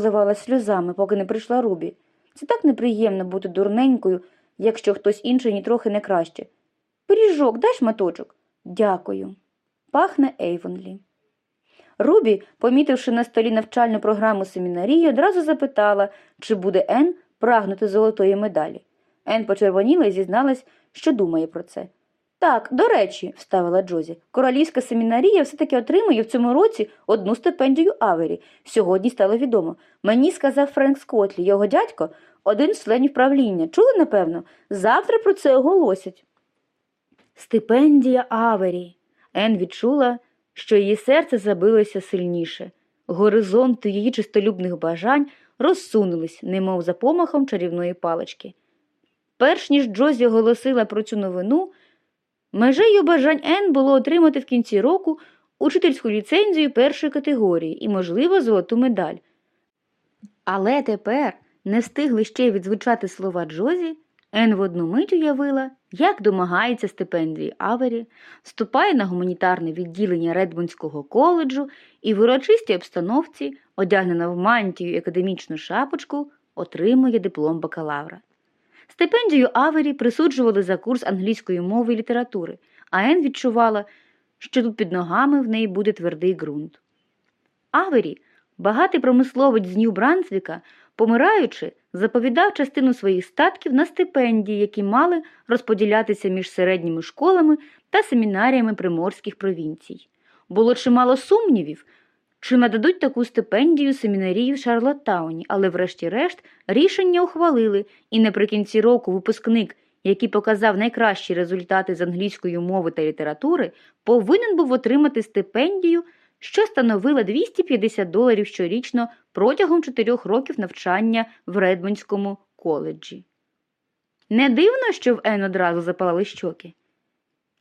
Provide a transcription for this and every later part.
зливала сльозами, поки не прийшла Рубі. Це так неприємно бути дурненькою, якщо хтось інший нітрохи не краще. Пиріжок, дай шматочок? Дякую. Пахне Ейвонлі. Рубі, помітивши на столі навчальну програму семінарії, одразу запитала, чи буде Ен прагнути золотої медалі. Ен почервоніла і зізналась, що думає про це. Так, до речі, вставила Джозі, королівська семінарія все-таки отримує в цьому році одну стипендію Авері. Сьогодні стало відомо. Мені сказав Френк Скотлі, його дядько, один з членів правління. Чули, напевно? Завтра про це оголосять. Стипендія Авері. Ен відчула, що її серце забилося сильніше. Горизонти її чистолюбних бажань розсунулись, немов за помахом чарівної палички. Перш ніж Джозі оголосила про цю новину, межею бажань Ен було отримати в кінці року учительську ліцензію першої категорії і, можливо, золоту медаль. Але тепер не встигли ще відзвучати слова Джозі, Ен в одну мить уявила, як домагається стипендії Авері, вступає на гуманітарне відділення Редмондського коледжу і в урочистій обстановці, одягнена в мантію і академічну шапочку, отримує диплом бакалавра. Стипендію Авері присуджували за курс англійської мови і літератури, а Ен відчувала, що тут під ногами в неї буде твердий ґрунт. Авері, багатий промисловець з Нью-Брансвіка, помираючи, заповідав частину своїх статків на стипендії, які мали розподілятися між середніми школами та семінаріями приморських провінцій. Було чимало сумнівів, чи нададуть таку стипендію семінарії в Шарлоттауні, але врешті-решт рішення ухвалили, і наприкінці року випускник, який показав найкращі результати з англійської мови та літератури, повинен був отримати стипендію, що становила 250 доларів щорічно протягом чотирьох років навчання в Редмондському коледжі. Не дивно, що в Ен одразу запалали щоки.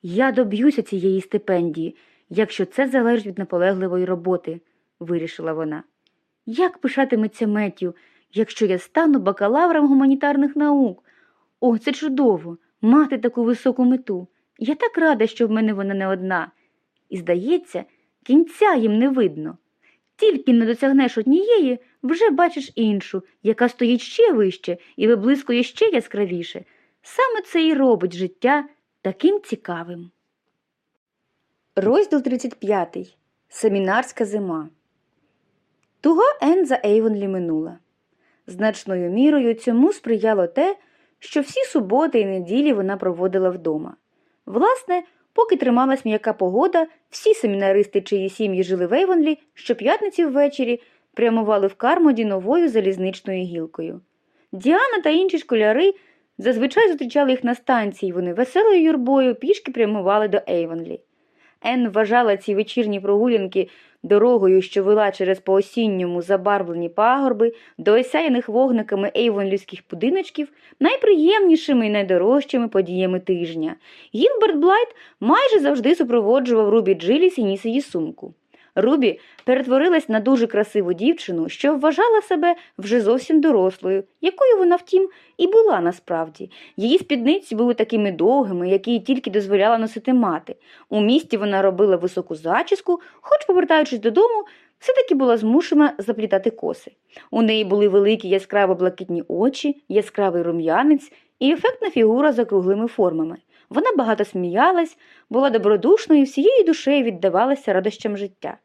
Я доб'юся цієї стипендії, якщо це залежить від наполегливої роботи, вирішила вона. Як пишатиметься Меттю, якщо я стану бакалавром гуманітарних наук? О, це чудово, мати таку високу мету. Я так рада, що в мене вона не одна. І, здається, кінця їм не видно. Тільки не досягнеш однієї, вже бачиш іншу, яка стоїть ще вище і виблискує ще яскравіше. Саме це і робить життя таким цікавим. Розділ 35. Семінарська зима. Туга Ен за Ейвонлі минула. Значною мірою цьому сприяло те, що всі суботи і неділі вона проводила вдома. Власне, поки трималась м'яка погода, всі семінаристи, чиї сім'ї жили в Ейвонлі, щоп'ятниці ввечері прямували в Кармоді новою залізничною гілкою. Діана та інші школяри зазвичай зустрічали їх на станції, вони веселою юрбою пішки прямували до Ейвонлі. Ен вважала ці вечірні прогулянки дорогою, що вела через поосінньому забарвлені пагорби до осяяних вогниками ейвонлівських будиночків найприємнішими і найдорожчими подіями тижня. Гілберт Блайт майже завжди супроводжував Рубі Джиліс і ніс її сумку. Рубі перетворилась на дуже красиву дівчину, що вважала себе вже зовсім дорослою, якою вона, втім, і була насправді. Її спідниці були такими довгими, які їй тільки дозволяла носити мати. У місті вона робила високу зачіску, хоч, повертаючись додому, все-таки була змушена заплітати коси. У неї були великі яскраво блакитні очі, яскравий рум'янець і ефектна фігура з округлими формами. Вона багато сміялась, була добродушною і всією душею віддавалася радощам життя.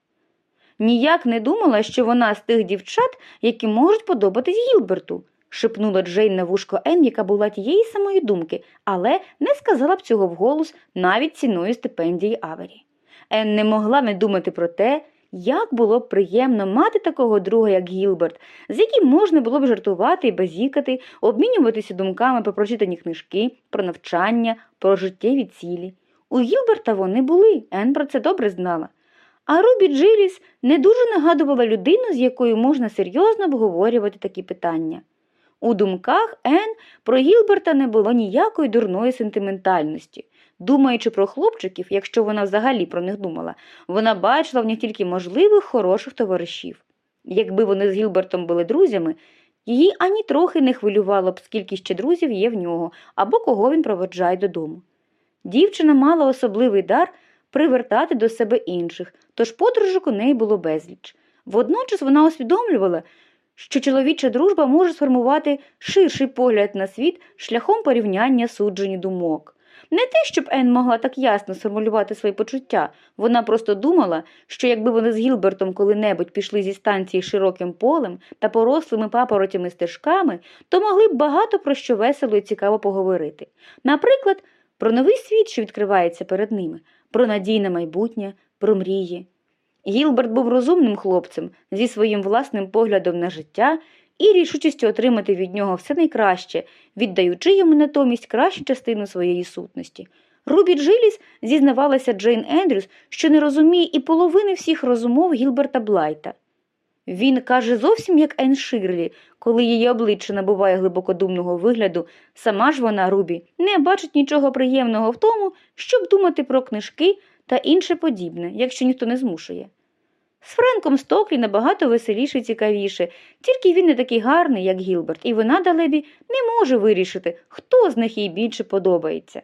Ніяк не думала, що вона з тих дівчат, які можуть подобатись Гілберту, шепнула Джейн на вушко Ен, яка була тієї самої думки, але не сказала б цього вголос навіть ціною стипендії Авері. Ен не могла не думати про те, як було б приємно мати такого друга, як Гілберт, з яким можна було б жартувати і базікати, обмінюватися думками про прочитані книжки, про навчання, про життєві цілі. У Гілберта вони були, Ен про це добре знала. А Рубі Джиліс не дуже нагадувала людину, з якою можна серйозно обговорювати такі питання. У думках Ен про Гілберта не було ніякої дурної сентиментальності. Думаючи про хлопчиків, якщо вона взагалі про них думала, вона бачила в них тільки можливих хороших товаришів. Якби вони з Гілбертом були друзями, її ані трохи не хвилювало б, скільки ще друзів є в нього або кого він проводжає додому. Дівчина мала особливий дар привертати до себе інших, тож подружок у неї було безліч. Водночас вона усвідомлювала, що чоловіча дружба може сформувати ширший погляд на світ шляхом порівняння суджень думок. Не те, щоб Ен могла так ясно сформулювати свої почуття, вона просто думала, що якби вони з Гілбертом коли-небудь пішли зі станції широким полем та порослими папоротями стежками, то могли б багато про що весело і цікаво поговорити. Наприклад, про новий світ, що відкривається перед ними, про надійне майбутнє, про мрії. Гілберт був розумним хлопцем зі своїм власним поглядом на життя і рішучістю отримати від нього все найкраще, віддаючи йому натомість кращу частину своєї сутності. Рубі Джиліс зізнавалася Джейн Ендрюс, що не розуміє і половини всіх розумов Гілберта Блайта. Він каже зовсім як Ен Ширлі, коли її обличчя набуває глибокодумного вигляду, сама ж вона, Рубі, не бачить нічого приємного в тому, щоб думати про книжки та інше подібне, якщо ніхто не змушує. З Френком Стоклі набагато веселіше і цікавіше, тільки він не такий гарний, як Гілберт, і вона, далебі, не може вирішити, хто з них їй більше подобається.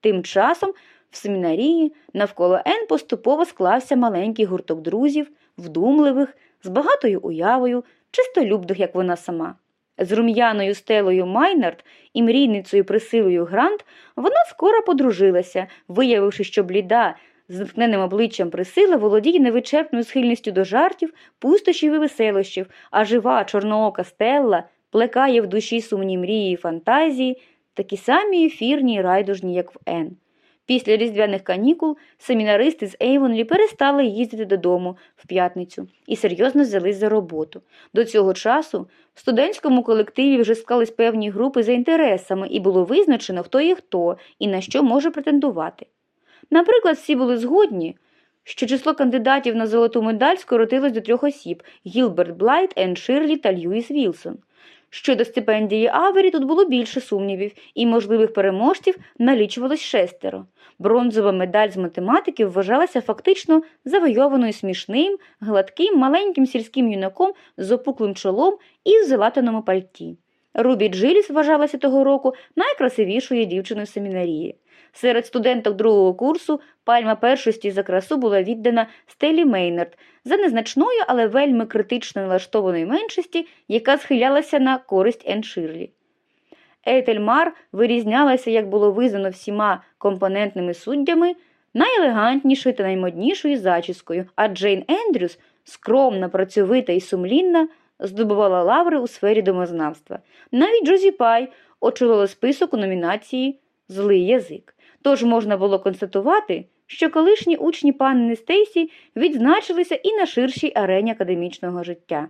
Тим часом в семінарії навколо Ен поступово склався маленький гурток друзів, вдумливих, з багатою уявою, чистолюбних, як вона сама. З рум'яною стелою Майнард і мрійницею Присилою Грант вона скоро подружилася, виявивши, що бліда, з заткненим обличчям Присила володіє невичерпною схильністю до жартів, пустощів і веселощів, а жива чорноока стелла плекає в душі сумні мрії і фантазії, такі самі ефірні і райдужні, як в Ен. Після різдвяних канікул семінаристи з Ейвонлі перестали їздити додому в п'ятницю і серйозно взялись за роботу. До цього часу в студентському колективі вже склались певні групи за інтересами і було визначено, хто є хто і на що може претендувати. Наприклад, всі були згодні, що число кандидатів на золоту медаль скоротилось до трьох осіб Гілберт Блайт, Енн Ширлі та Льюіс Вілсон. Щодо стипендії Авері тут було більше сумнівів, і можливих переможців налічувалось шестеро. Бронзова медаль з математики вважалася фактично завойованою смішним, гладким, маленьким сільським юнаком з опуклим чолом і в залатаному пальті. Рубі Джиліс вважалася того року найкрасивішою дівчиною семінарії. Серед студенток другого курсу пальма першості за красу була віддана Стелі Мейнард за незначною, але вельми критично налаштованої меншості, яка схилялася на користь Ен Ширлі. Етельмар вирізнялася, як було визнано всіма компонентними суддями, найелегантнішою та наймоднішою зачіскою, а Джейн Ендрюс, скромна, працьовита і сумлінна, здобувала лаври у сфері домознавства. Навіть Джозі Пай очолила список у номінації Злий язик. Тож можна було констатувати, що колишні учні панни Стейсі відзначилися і на ширшій арені академічного життя.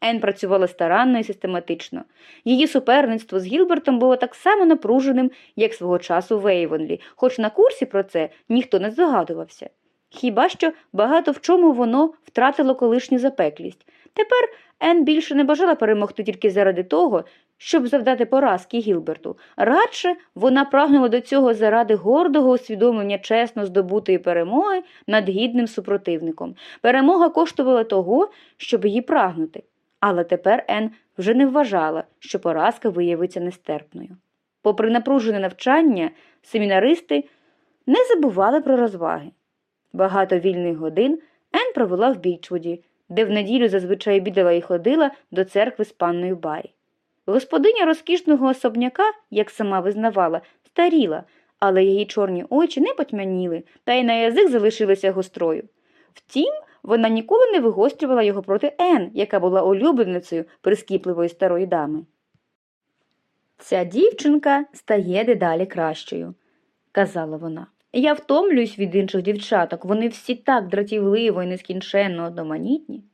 Ен працювала старанно і систематично. Її суперництво з Гілбертом було так само напруженим, як свого часу в Ейвонлі, хоч на курсі про це ніхто не здогадувався. Хіба що багато в чому воно втратило колишню запеклість. Тепер Ен більше не бажала перемогти тільки заради того, щоб завдати поразки Гілберту. Радше вона прагнула до цього заради гордого усвідомлення чесно здобутої перемоги над гідним супротивником. Перемога коштувала того, щоб її прагнути. Але тепер Ен вже не вважала, що поразка виявиться нестерпною. Попри напружене навчання, семінаристи не забували про розваги. Багато вільних годин Ен провела в Бічвуді, де в неділю зазвичай обідала і ходила до церкви з панною Барі. Господиня розкішного особняка, як сама визнавала, старіла, але її чорні очі не потьмяніли, та й на язик залишилися гострою. Втім, вона ніколи не вигострювала його проти Ен, яка була улюбленицею прискіпливої старої дами. Ця дівчинка стає дедалі кращою, казала вона. Я втомлююсь від інших дівчаток, вони всі так дратівливо і нескінченно одноманітні,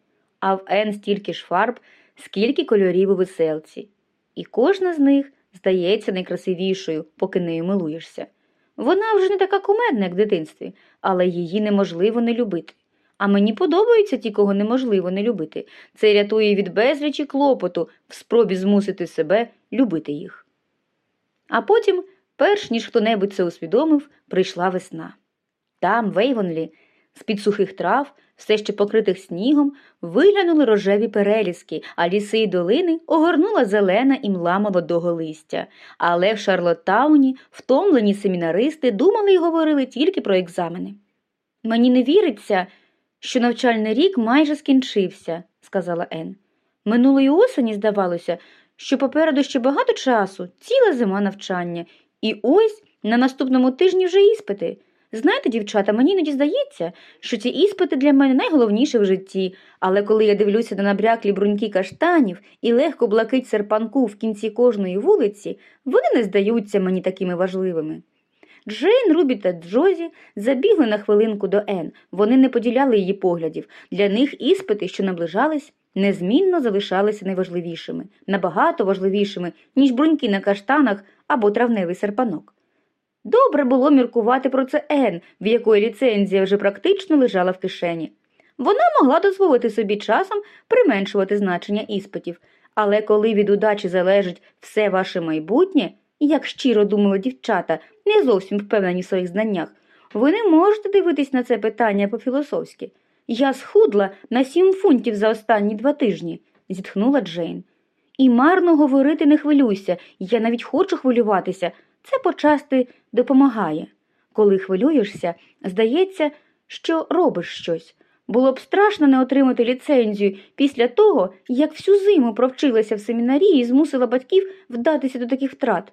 а в Ен стільки ж фарб, скільки кольорів у веселці, і кожна з них здається найкрасивішою, поки нею милуєшся. Вона вже не така кумедна, як в дитинстві, але її неможливо не любити. А мені подобаються ті, кого неможливо не любити. Це рятує від безлічі клопоту в спробі змусити себе любити їх. А потім, перш ніж хто небудь це усвідомив, прийшла весна. Там, в Ейвонлі, з-під сухих трав, все ще покритих снігом, виглянули рожеві переліски, а ліси й долини огорнула зелена і мла молодого листя. Але в Шарлоттауні втомлені семінаристи думали й говорили тільки про екзамени. Мені не віриться, що навчальний рік майже скінчився, сказала Ен. Минулої осені здавалося, що попереду ще багато часу, ціла зима навчання, і ось на наступному тижні вже іспити. Знаєте, дівчата, мені іноді здається, що ці іспити для мене найголовніші в житті, але коли я дивлюся на набряклі бруньки каштанів і легко блакить серпанку в кінці кожної вулиці, вони не здаються мені такими важливими. Джейн, Рубі та Джозі забігли на хвилинку до Ен. Вони не поділяли її поглядів. Для них іспити, що наближались, незмінно залишалися найважливішими, набагато важливішими, ніж бруньки на каштанах або травневий серпанок. Добре було міркувати про це Ен, в якої ліцензія вже практично лежала в кишені. Вона могла дозволити собі часом применшувати значення іспитів, але коли від удачі залежить все ваше майбутнє, як щиро думали дівчата, не зовсім впевнені в своїх знаннях, ви не можете дивитись на це питання по-філософськи. Я схудла на сім фунтів за останні два тижні, зітхнула Джейн. І марно говорити не хвилюйся, я навіть хочу хвилюватися. Це почасти допомагає. Коли хвилюєшся, здається, що робиш щось. Було б страшно не отримати ліцензію після того, як всю зиму провчилася в семінарії і змусила батьків вдатися до таких втрат.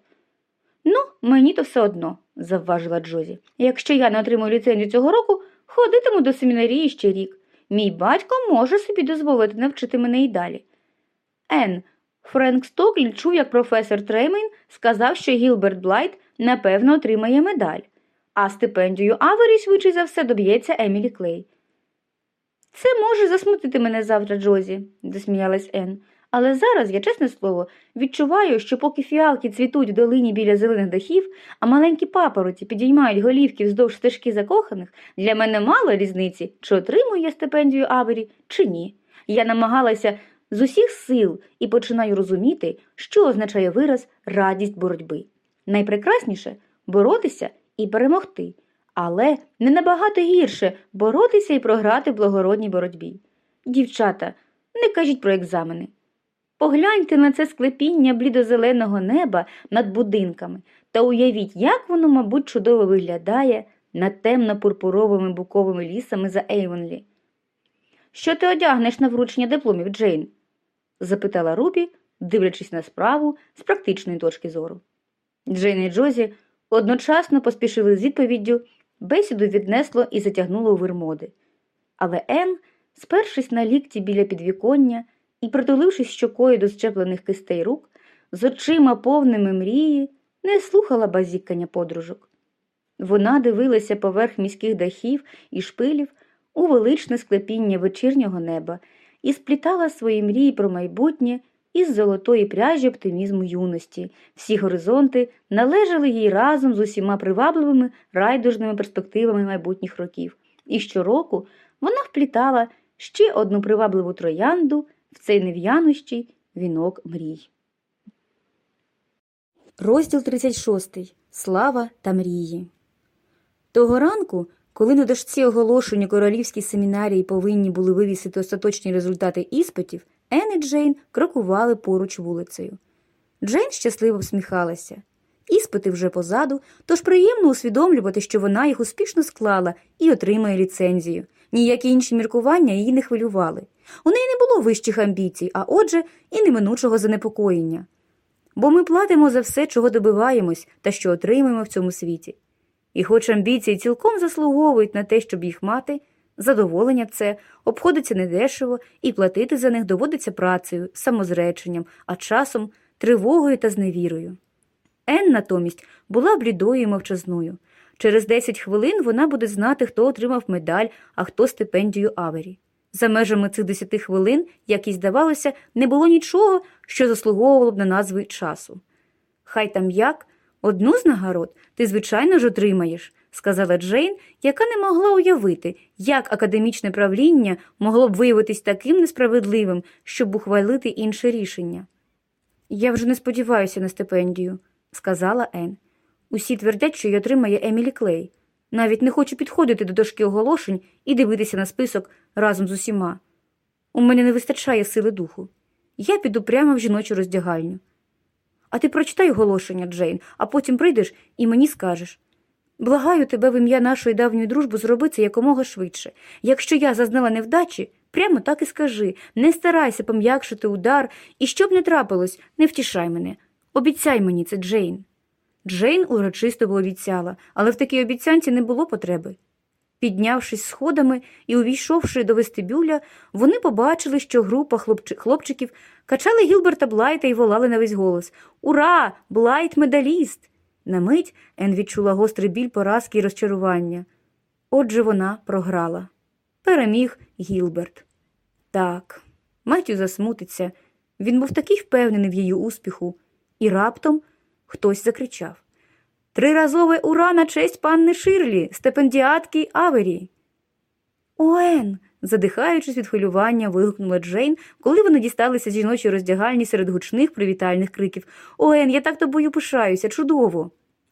Ну, мені то все одно, завважила Джозі. Якщо я не отримую ліцензію цього року, ходитиму до семінарії ще рік. Мій батько може собі дозволити навчити мене і далі. Ен, Френк Стоклі чув, як професор Треймейн сказав, що Гілберт Блайт напевно отримає медаль, а стипендію Авері швидше за все доб'ється Емілі Клей. Це може засмутити мене завтра, Джозі, засміялась Ен. Але зараз, я, чесне слово, відчуваю, що поки фіалки цвітуть в долині біля зелених дахів, а маленькі папороті підіймають голівки вздовж стежки закоханих, для мене мало різниці, чи отримую я стипендію Авері, чи ні. Я намагалася з усіх сил і починаю розуміти, що означає вираз радість боротьби. Найпрекрасніше боротися і перемогти, але не набагато гірше боротися і програти в благородній боротьбі. Дівчата, не кажіть про екзамени. Погляньте на це склепіння блідозеленого неба над будинками та уявіть, як воно, мабуть, чудово виглядає над темно-пурпуровими буковими лісами за Ейвонлі. Що ти одягнеш на вручення дипломів, Джейн? Запитала Рубі, дивлячись на справу з практичної точки зору. Джейн і Джозі одночасно поспішили з відповіддю, бесіду віднесло і затягнуло у вермоди. Але Ен, спершись на лікті біля підвіконня і притулившись щокою до зчеплених кистей рук, з очима повними мрії, не слухала базікання подружок. Вона дивилася поверх міських дахів і шпилів у величне склепіння вечірнього неба і сплітала свої мрії про майбутнє із золотої пряжі оптимізму юності. Всі горизонти належали їй разом з усіма привабливими райдужними перспективами майбутніх років. І щороку вона вплітала ще одну привабливу троянду в цей нев'янущий вінок мрій. Розділ 36. Слава та мрії. Того ранку, коли на дошці оголошення королівській семінарії повинні були вивісити остаточні результати іспитів, Ен і Джейн крокували поруч вулицею. Джейн щасливо всміхалася. Іспити вже позаду, тож приємно усвідомлювати, що вона їх успішно склала і отримає ліцензію. Ніякі інші міркування її не хвилювали. У неї не було вищих амбіцій, а отже, і неминучого занепокоєння. Бо ми платимо за все, чого добиваємось та що отримуємо в цьому світі. І хоч амбіції цілком заслуговують на те, щоб їх мати, задоволення це обходиться недешево і платити за них доводиться працею, самозреченням, а часом тривогою та зневірою. Ен натомість була блідою і мовчазною. Через 10 хвилин вона буде знати, хто отримав медаль, а хто стипендію Авері. За межами цих 10 хвилин, як їй здавалося, не було нічого, що заслуговувало б на назви часу. Хай там як, одну з нагород ти, звичайно ж, отримаєш, сказала Джейн, яка не могла уявити, як академічне правління могло б виявитись таким несправедливим, щоб ухвалити інше рішення. Я вже не сподіваюся на стипендію, сказала Ен. Усі твердять, що її отримає Емілі Клей. Навіть не хочу підходити до дошки оголошень і дивитися на список разом з усіма. У мене не вистачає сили духу. Я піду прямо в жіночу роздягальню. А ти прочитай оголошення, Джейн, а потім прийдеш і мені скажеш. Благаю тебе в ім'я нашої давньої дружби зроби це якомога швидше. Якщо я зазнала невдачі, Прямо так і скажи не старайся пом'якшити удар, і щоб не трапилось, не втішай мене. Обіцяй мені це, Джейн. Джейн урочисто пообіцяла, але в такій обіцянці не було потреби. Піднявшись сходами і увійшовши до вестибюля, вони побачили, що група хлопчи- хлопчиків качали Гілберта Блайта і волали на весь голос Ура! Блайт медаліст! На мить Ен відчула гострий біль поразки і розчарування. Отже, вона програла. Переміг Гілберт. Так, Меттю засмутиться. Він був такий впевнений в її успіху, і раптом хтось закричав Триразове ура на честь панни Ширлі, стипендіатки Авері. Оен. задихаючись від хвилювання, вигукнула Джейн, коли вони дісталися з жіночої роздягальні серед гучних привітальних криків. Оен, я так тобою пишаюся, чудово.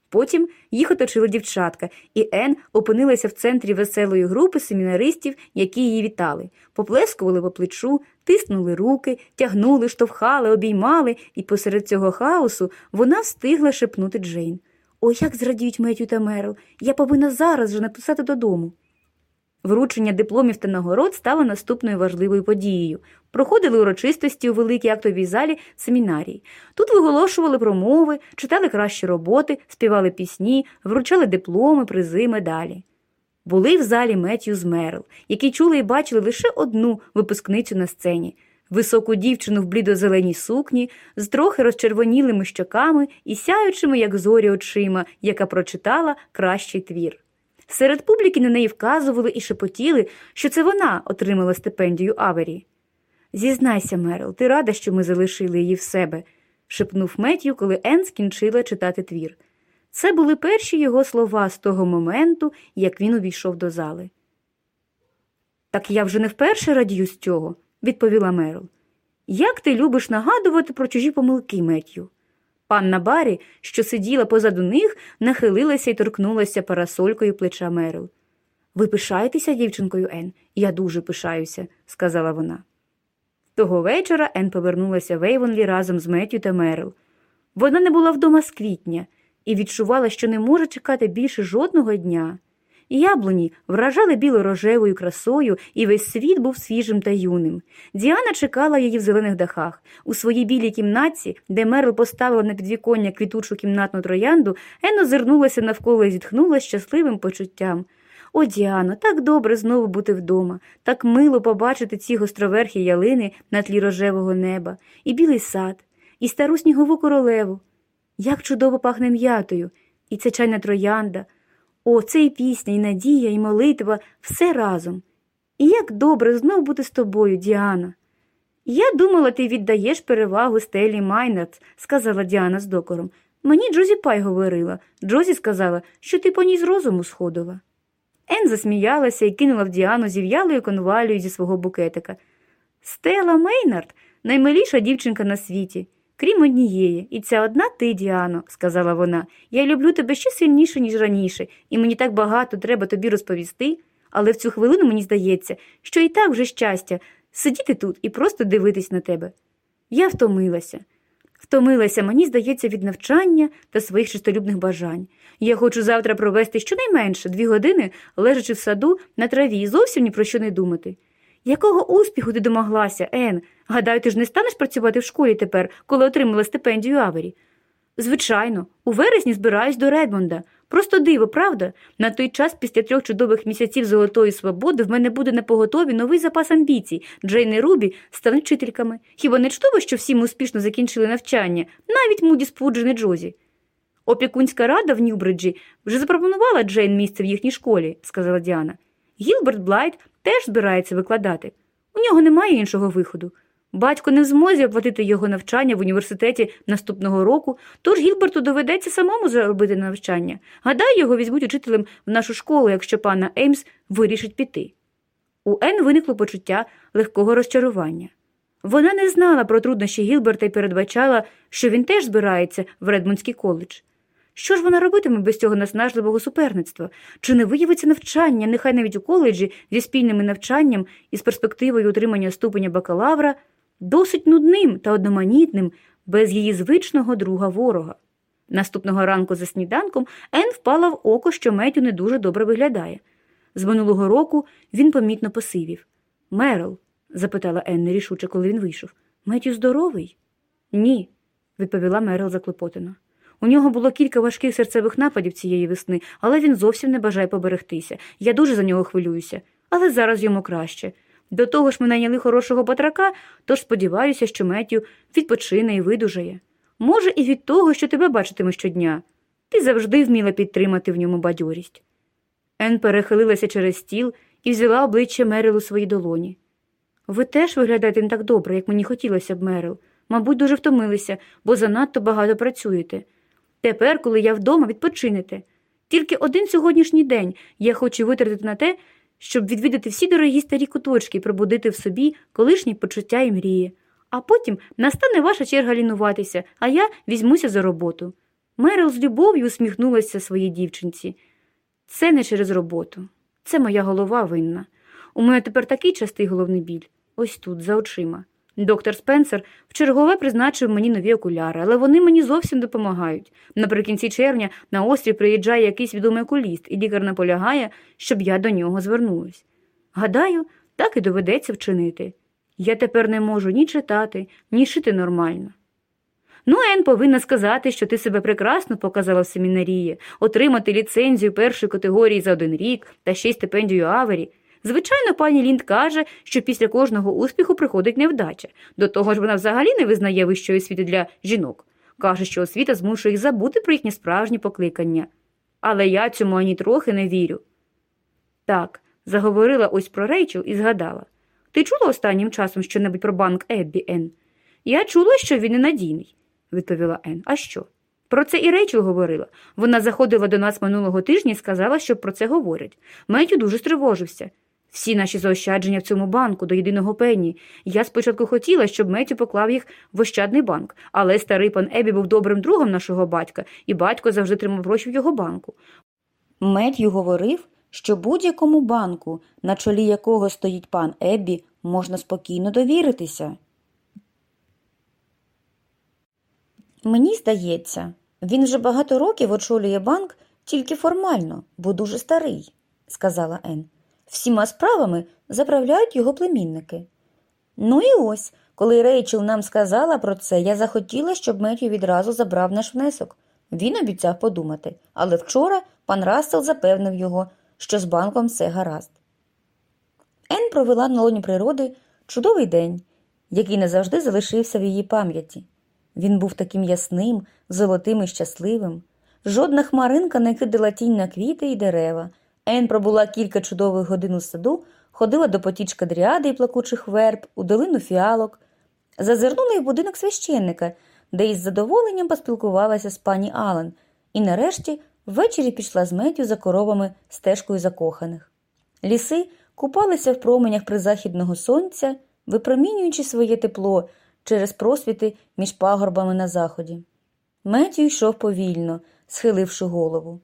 Потім їх оточили дівчатка, і Ен опинилася в центрі веселої групи семінаристів, які її вітали, поплескували по плечу, тиснули руки, тягнули, штовхали, обіймали, і посеред цього хаосу вона встигла шепнути Джейн. Ой, як зрадіють Меттю та Мерл, я повинна зараз же написати додому. Вручення дипломів та нагород стало наступною важливою подією. Проходили урочистості у великій актовій залі семінарії. Тут виголошували промови, читали кращі роботи, співали пісні, вручали дипломи, призи, медалі. Були в залі Меттью з Мерл, які чули і бачили лише одну випускницю на сцені високу дівчину в блідо-зеленій сукні, з трохи розчервонілими щоками і сяючими, як зорі очима, яка прочитала кращий твір. Серед публіки на неї вказували і шепотіли, що це вона отримала стипендію Авері. Зізнайся, Мерл, ти рада, що ми залишили її в себе, шепнув Меттю, коли Ен скінчила читати твір. Це були перші його слова з того моменту, як він увійшов до зали. Так я вже не вперше радію з цього, відповіла Мерл. Як ти любиш нагадувати про чужі помилки, Меттю? Панна Барі, що сиділа позаду них, нахилилася і торкнулася парасолькою плеча Мерл. Ви пишаєтеся, дівчинкою Ен? Я дуже пишаюся, сказала вона. Того вечора Ен повернулася в Ейвонлі разом з Меттю та Мерл. Вона не була вдома з квітня і відчувала, що не може чекати більше жодного дня. Яблуні вражали біло-рожевою красою, і весь світ був свіжим та юним. Діана чекала її в зелених дахах. У своїй білій кімнатці, де Мерл поставила на підвіконня квітучу кімнатну троянду, Ен озирнулася навколо і зітхнула з щасливим почуттям. О, Діано, так добре знову бути вдома, так мило побачити ці гостроверхі ялини на тлі рожевого неба, і білий сад, і стару снігову королеву. Як чудово пахне м'ятою, і це чайна троянда. О, це і пісня, і надія, і молитва, все разом. І як добре знов бути з тобою, Діана. Я думала, ти віддаєш перевагу стелі Майнерт, сказала Діана з докором. Мені Джозі Пай говорила. Джозі сказала, що ти по ній з розуму сходила. Ен засміялася і кинула в Діану зів'ялою конвалію зі свого букетика. Стела Мейнард наймиліша дівчинка на світі, крім однієї, і ця одна ти, Діано, сказала вона. Я люблю тебе ще сильніше, ніж раніше, і мені так багато треба тобі розповісти, але в цю хвилину мені здається, що і так вже щастя сидіти тут і просто дивитись на тебе. Я втомилася. Втомилася, мені здається, від навчання та своїх чистолюбних бажань. Я хочу завтра провести щонайменше дві години, лежачи в саду на траві і зовсім ні про що не думати. Якого успіху ти домоглася, Ен? Гадаю, ти ж не станеш працювати в школі тепер, коли отримала стипендію Авері? Звичайно, у вересні збираюсь до Редмонда. Просто диво, правда? На той час, після трьох чудових місяців золотої свободи, в мене буде напоготові новий запас амбіцій. Джейн і Рубі стануть вчительками. Хіба не чудово, що всі ми успішно закінчили навчання, навіть Муді Спуджен Джозі? Опікунська рада в Ньюбриджі вже запропонувала Джейн місце в їхній школі, сказала Діана. Гілберт Блайт теж збирається викладати. У нього немає іншого виходу. Батько не в змозі оплатити його навчання в університеті наступного року, тож Гілберту доведеться самому заробити навчання. Гадаю, його візьмуть учителем в нашу школу, якщо пана Еймс вирішить піти. У Ен виникло почуття легкого розчарування. Вона не знала про труднощі Гілберта і передбачала, що він теж збирається в Редмондський коледж. Що ж вона робитиме без цього наснажливого суперництва? Чи не виявиться навчання, нехай навіть у коледжі зі спільним навчанням і з перспективою отримання ступеня бакалавра, досить нудним та одноманітним, без її звичного друга ворога? Наступного ранку за сніданком Ен впала в око, що Меттю не дуже добре виглядає. З минулого року він помітно посивів. Мерл, запитала Енн нерішуче, коли він вийшов. Меттю здоровий? Ні, відповіла Мерил заклопотано. У нього було кілька важких серцевих нападів цієї весни, але він зовсім не бажає поберегтися. Я дуже за нього хвилююся, але зараз йому краще. До того ж ми найняли хорошого батрака, тож сподіваюся, що Меттю відпочине і видужає. Може, і від того, що тебе бачитиме щодня. Ти завжди вміла підтримати в ньому бадьорість. Ен перехилилася через стіл і взяла обличчя Мерил у свої долоні. Ви теж виглядаєте не так добре, як мені хотілося б, Мерил. Мабуть, дуже втомилися, бо занадто багато працюєте. Тепер, коли я вдома, відпочинете. Тільки один сьогоднішній день я хочу витратити на те, щоб відвідати всі дорогі старі куточки і пробудити в собі колишні почуття і мрії. А потім настане ваша черга лінуватися, а я візьмуся за роботу. Мерил з любов'ю усміхнулася своїй дівчинці. Це не через роботу. Це моя голова винна. У мене тепер такий частий головний біль. Ось тут, за очима. Доктор Спенсер вчергове призначив мені нові окуляри, але вони мені зовсім допомагають. Наприкінці червня на острів приїжджає якийсь відомий окуліст, і лікар наполягає, щоб я до нього звернулась. Гадаю, так і доведеться вчинити. Я тепер не можу ні читати, ні шити нормально. Ну, Ен повинна сказати, що ти себе прекрасно показала в семінарії, отримати ліцензію першої категорії за один рік та ще й стипендію Авері. Звичайно, пані Лінд каже, що після кожного успіху приходить невдача. До того ж, вона взагалі не визнає вищої освіти для жінок. Каже, що освіта змушує їх забути про їхнє справжнє покликання. Але я цьому ані трохи не вірю. Так, заговорила ось про Рейчел і згадала. Ти чула останнім часом щонебудь про банк Еббі, Ен? Я чула, що він ненадійний, відповіла Ен. А що? Про це і Рейчел говорила. Вона заходила до нас минулого тижня і сказала, що про це говорять. Меттю дуже стривожився. Всі наші заощадження в цьому банку до єдиного пенні. Я спочатку хотіла, щоб Меттю поклав їх в Ощадний банк, але старий пан Ебі був добрим другом нашого батька, і батько завжди тримав гроші в його банку. Меттю говорив, що будь-якому банку, на чолі якого стоїть пан Еббі, можна спокійно довіритися. Мені здається, він вже багато років очолює банк тільки формально, бо дуже старий, сказала Ен. Всіма справами заправляють його племінники. Ну і ось, коли Рейчел нам сказала про це, я захотіла, щоб Меттю відразу забрав наш внесок. Він обіцяв подумати, але вчора пан Рассел запевнив його, що з банком все гаразд. Ен провела на лоні природи чудовий день, який не завжди залишився в її пам'яті. Він був таким ясним, золотим і щасливим. Жодна хмаринка не кидала тінь на квіти й дерева. Ен пробула кілька чудових годин у саду, ходила до потічка дріади і плакучих верб, у долину фіалок, зазирнула в будинок священника, де із задоволенням поспілкувалася з пані Ален, і нарешті ввечері пішла з Меттю за коровами стежкою закоханих. Ліси купалися в променях призахідного сонця, випромінюючи своє тепло через просвіти між пагорбами на заході. Меттю йшов повільно, схиливши голову.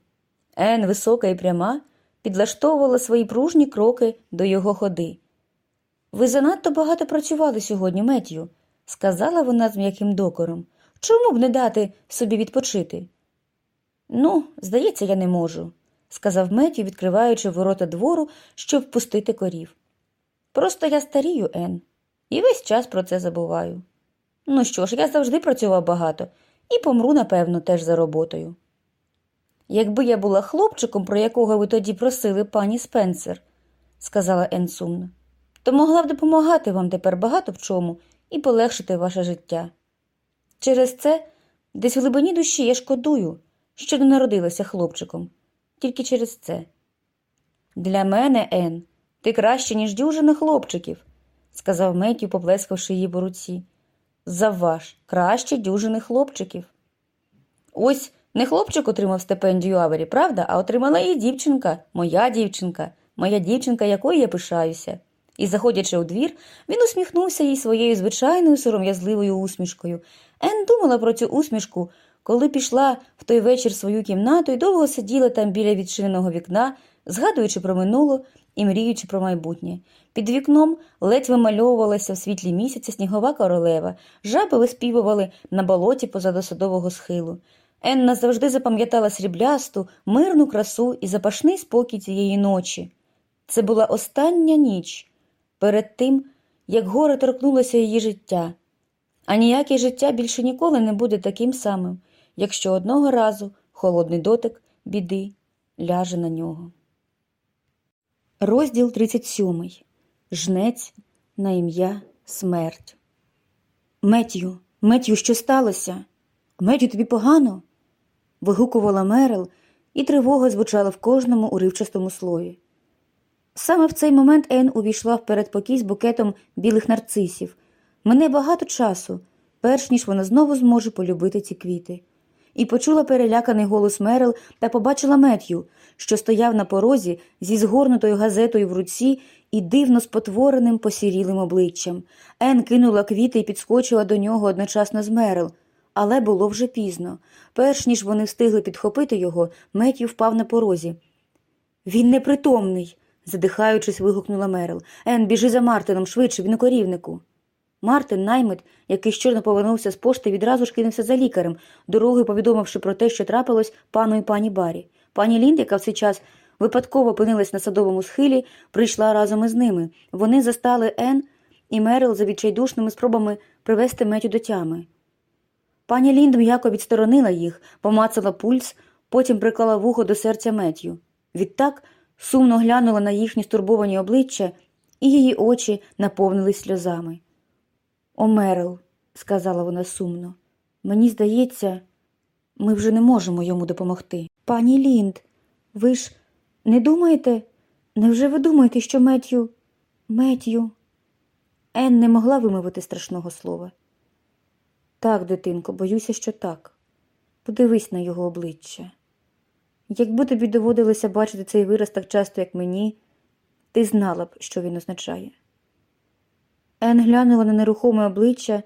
Ен, висока і пряма, підлаштовувала свої пружні кроки до його ходи. Ви занадто багато працювали сьогодні, Меттю, сказала вона з м'яким докором. Чому б не дати собі відпочити? Ну, здається, я не можу, сказав Меттю, відкриваючи ворота двору, щоб впустити корів. Просто я старію, Ен, і весь час про це забуваю. Ну що ж, я завжди працював багато і помру, напевно, теж за роботою. Якби я була хлопчиком, про якого ви тоді просили пані Спенсер, сказала Ен сумно, то могла б допомагати вам тепер багато в чому і полегшити ваше життя. Через це десь в глибині душі я шкодую, що не народилася хлопчиком, тільки через це. Для мене, Ен, ти краще, ніж дюжина хлопчиків, сказав Меттю, поплескавши її по руці. Завваж, краще дюжини хлопчиків. Ось не хлопчик отримав стипендію Авері, правда, а отримала її дівчинка, моя дівчинка, моя дівчинка, якою я пишаюся. І, заходячи у двір, він усміхнувся їй своєю звичайною сором'язливою усмішкою. Ен думала про цю усмішку, коли пішла в той вечір в свою кімнату і довго сиділа там біля відчиненого вікна, згадуючи про минуле і мріючи про майбутнє. Під вікном ледь вимальовувалася в світлі місяця снігова королева, жаби виспівували на болоті позаду садового схилу. Енна завжди запам'ятала сріблясту, мирну красу і запашний спокій цієї ночі. Це була остання ніч перед тим, як горе торкнулося її життя, а ніяке життя більше ніколи не буде таким самим, якщо одного разу холодний дотик біди ляже на нього. Розділ 37. Жнець на ім'я Смерть. Меттю, Меттю, що сталося? Меттю, тобі погано? Вигукувала Мерил, і тривога звучала в кожному уривчастому слові. Саме в цей момент Ен увійшла в передпокій з букетом білих нарцисів. Мене багато часу, перш ніж вона знову зможе полюбити ці квіти. І почула переляканий голос Мерил та побачила Меттю, що стояв на порозі зі згорнутою газетою в руці і дивно спотвореним посірілим обличчям. Ен кинула квіти і підскочила до нього одночасно з Мерил. Але було вже пізно. Перш ніж вони встигли підхопити його, Меттю впав на порозі. Він непритомний, задихаючись, вигукнула Мерил. Ен, біжи за Мартином, швидше, він у корівнику. Мартин, наймит, який щойно повернувся з пошти, відразу ж кинувся за лікарем, дорогою повідомивши про те, що трапилось пану і пані Барі. Пані Лінд, яка в цей час випадково опинилась на садовому схилі, прийшла разом із ними. Вони застали Ен і Мерил за відчайдушними спробами привести Метю до тями. Пані Лінд м'яко відсторонила їх, помацала пульс, потім приклала вухо до серця Меттю. Відтак сумно глянула на їхні стурбовані обличчя, і її очі наповнились сльозами. О, Мерил, сказала вона сумно, мені здається, ми вже не можемо йому допомогти. Пані Лінд, ви ж не думаєте? Невже ви думаєте, що Меттю... Меттю...» Ен не могла вимовити страшного слова. Так, дитинко, боюся, що так. Подивись на його обличчя. Якби тобі доводилося бачити цей вираз так часто, як мені, ти знала б, що він означає. Ен глянула на нерухоме обличчя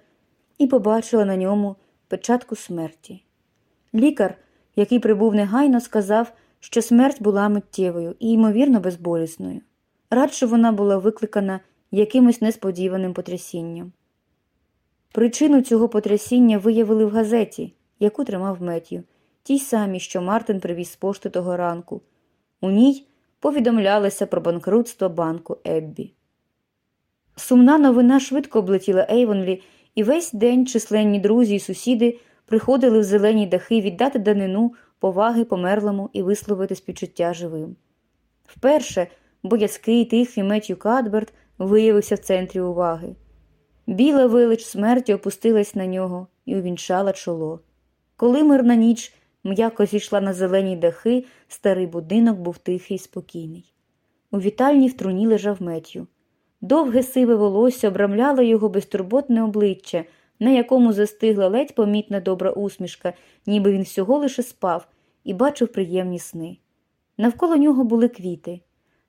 і побачила на ньому печатку смерті. Лікар, який прибув негайно, сказав, що смерть була миттєвою і, ймовірно, безболісною. Радше вона була викликана якимось несподіваним потрясінням. Причину цього потрясіння виявили в газеті, яку тримав Меттю, тій самій, що Мартин привіз з пошти того ранку. У ній повідомлялося про банкрутство банку Еббі. Сумна новина швидко облетіла Ейвонлі, і весь день численні друзі і сусіди приходили в зелені дахи віддати данину поваги померлому і висловити співчуття живим. Вперше боязкий тихий Меттю Кадберт виявився в центрі уваги. Біла велич смерті опустилась на нього і увінчала чоло. Коли мирна ніч м'яко зійшла на зелені дахи, старий будинок був тихий і спокійний. У вітальні в труні лежав Меттю. Довге сиве волосся обрамляло його безтурботне обличчя, на якому застигла ледь помітна добра усмішка, ніби він всього лише спав і бачив приємні сни. Навколо нього були квіти,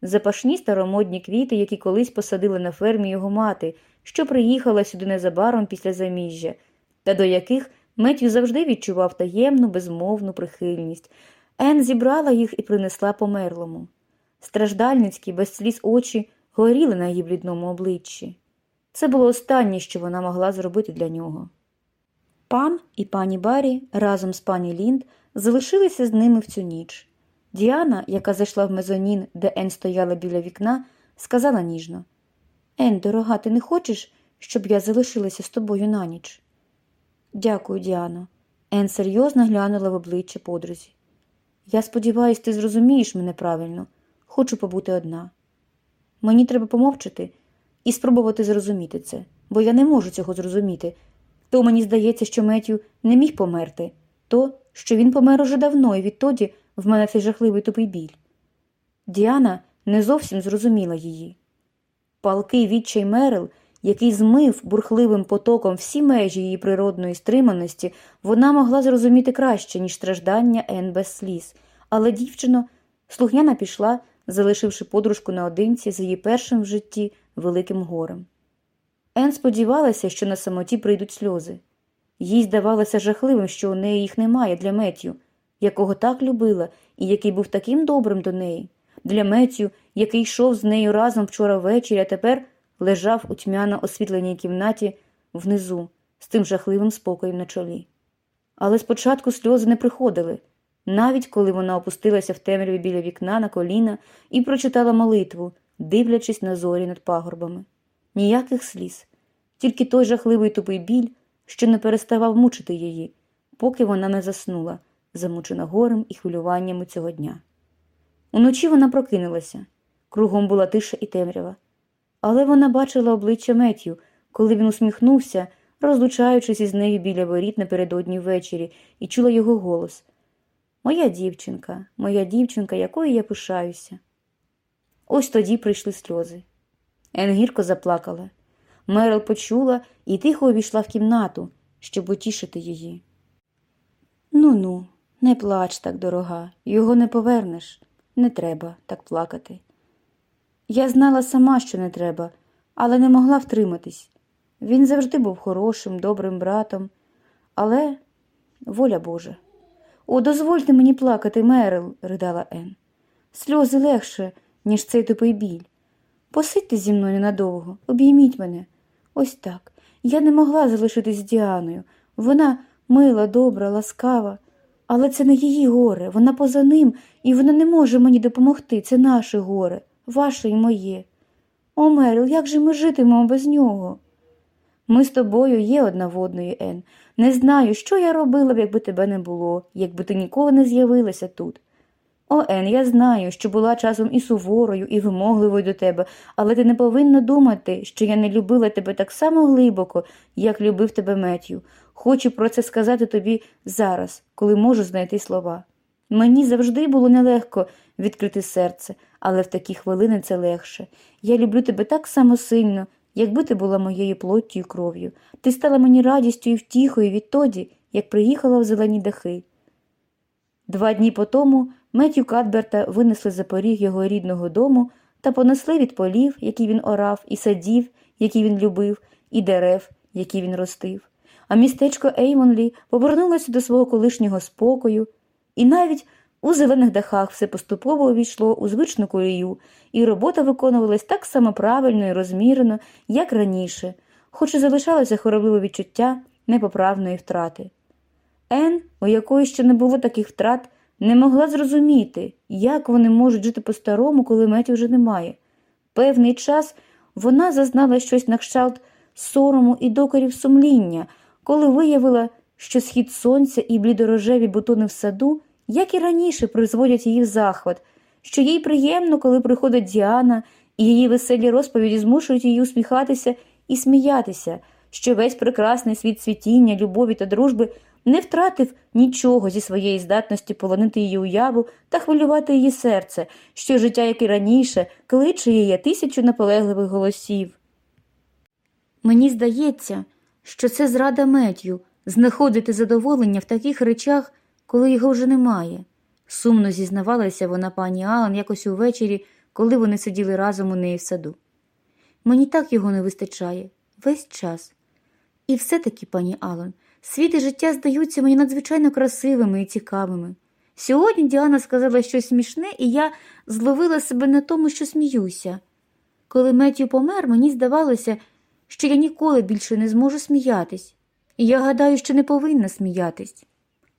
запашні старомодні квіти, які колись посадили на фермі його мати, що приїхала сюди незабаром після заміжжя, та до яких Меттю завжди відчував таємну, безмовну прихильність. Ен зібрала їх і принесла померлому. Страждальницькі, без сліз очі горіли на її блідному обличчі. Це було останнє, що вона могла зробити для нього. Пан і пані Барі разом з пані Лінд залишилися з ними в цю ніч. Діана, яка зайшла в мезонін, де Ен стояла біля вікна, сказала ніжно Ен, дорога, ти не хочеш, щоб я залишилася з тобою на ніч? Дякую, Діано. Ен серйозно глянула в обличчя подрузі. Я сподіваюся, ти зрозумієш мене правильно. Хочу побути одна. Мені треба помовчати і спробувати зрозуміти це, бо я не можу цього зрозуміти. То мені здається, що Меттю не міг померти, то, що він помер уже давно, і відтоді в мене цей жахливий тупий біль. Діана не зовсім зрозуміла її. Палкий відчай Мерил, який змив бурхливим потоком всі межі її природної стриманості, вона могла зрозуміти краще, ніж страждання Ен без сліз, але дівчино слухняна пішла, залишивши подружку наодинці з її першим в житті великим горем. Ен сподівалася, що на самоті прийдуть сльози. Їй здавалося жахливим, що у неї їх немає для Меттю, якого так любила і який був таким добрим до неї, для Меттю, який йшов з нею разом вчора ввечері, а тепер лежав у тьмяно освітленій кімнаті внизу з тим жахливим спокоєм на чолі. Але спочатку сльози не приходили, навіть коли вона опустилася в темряві біля вікна на коліна і прочитала молитву, дивлячись на зорі над пагорбами. ніяких сліз, тільки той жахливий тупий біль, що не переставав мучити її, поки вона не заснула, замучена горем і хвилюваннями цього дня. Уночі вона прокинулася, кругом була тиша і темрява, але вона бачила обличчя Меттю, коли він усміхнувся, розлучаючись із нею біля воріт напередодні ввечері, і чула його голос Моя дівчинка, моя дівчинка, якою я пишаюся. Ось тоді прийшли сльози. Ен гірко заплакала. Мерил почула і тихо увійшла в кімнату, щоб утішити її. Ну ну, не плач так, дорога, його не повернеш. Не треба так плакати. Я знала сама, що не треба, але не могла втриматись. Він завжди був хорошим, добрим братом, але воля Божа. О, дозвольте мені плакати, Мерил, ридала Ен. Сльози легше, ніж цей тупий біль. Посидьте зі мною ненадовго, обійміть мене. Ось так. Я не могла залишитись з Діаною. Вона мила, добра, ласкава, але це не її горе, вона поза ним, і вона не може мені допомогти. Це наше горе, ваше і моє. О, Мерил, як же ми житимемо без нього? Ми з тобою є одна в одної, Ен. Не знаю, що я робила б, якби тебе не було, якби ти ніколи не з'явилася тут. О, Ен, я знаю, що була часом і суворою, і вимогливою до тебе, але ти не повинна думати, що я не любила тебе так само глибоко, як любив тебе Меттю. Хочу про це сказати тобі зараз, коли можу знайти слова. Мені завжди було нелегко відкрити серце, але в такі хвилини це легше. Я люблю тебе так само сильно, якби ти була моєю плоттю і кров'ю. Ти стала мені радістю і втіхою відтоді, як приїхала в зелені дахи. Два дні по тому Меттю Кадберта винесли за поріг його рідного дому та понесли від полів, які він орав, і садів, які він любив, і дерев, які він ростив. А містечко Еймонлі повернулося до свого колишнього спокою, і навіть у зелених дахах все поступово увійшло у звичну колію, і робота виконувалась так само правильно і розмірено, як раніше, хоч і залишалося хоробливе відчуття непоправної втрати. Ен, у якої ще не було таких втрат, не могла зрозуміти, як вони можуть жити по-старому, коли меті вже немає. Певний час вона зазнала щось на кшталт сорому і докорів сумління, коли виявила, що схід сонця і блідорожеві бутони в саду, як і раніше, призводять її в захват, що їй приємно, коли приходить Діана, і її веселі розповіді змушують її усміхатися і сміятися, що весь прекрасний світ цвітіння, любові та дружби не втратив нічого зі своєї здатності полонити її уяву та хвилювати її серце, що життя, як і раніше, кличе її тисячу наполегливих голосів. Мені здається, що це зрада Меттю знаходити задоволення в таких речах, коли його вже немає. Сумно зізнавалася вона пані Алан якось увечері, коли вони сиділи разом у неї в саду. Мені так його не вистачає весь час. І все таки, пані Алан, світ і життя здаються мені надзвичайно красивими і цікавими. Сьогодні Діана сказала щось смішне, і я зловила себе на тому, що сміюся. Коли Меттю помер, мені здавалося, що я ніколи більше не зможу сміятись, і я гадаю, що не повинна сміятись.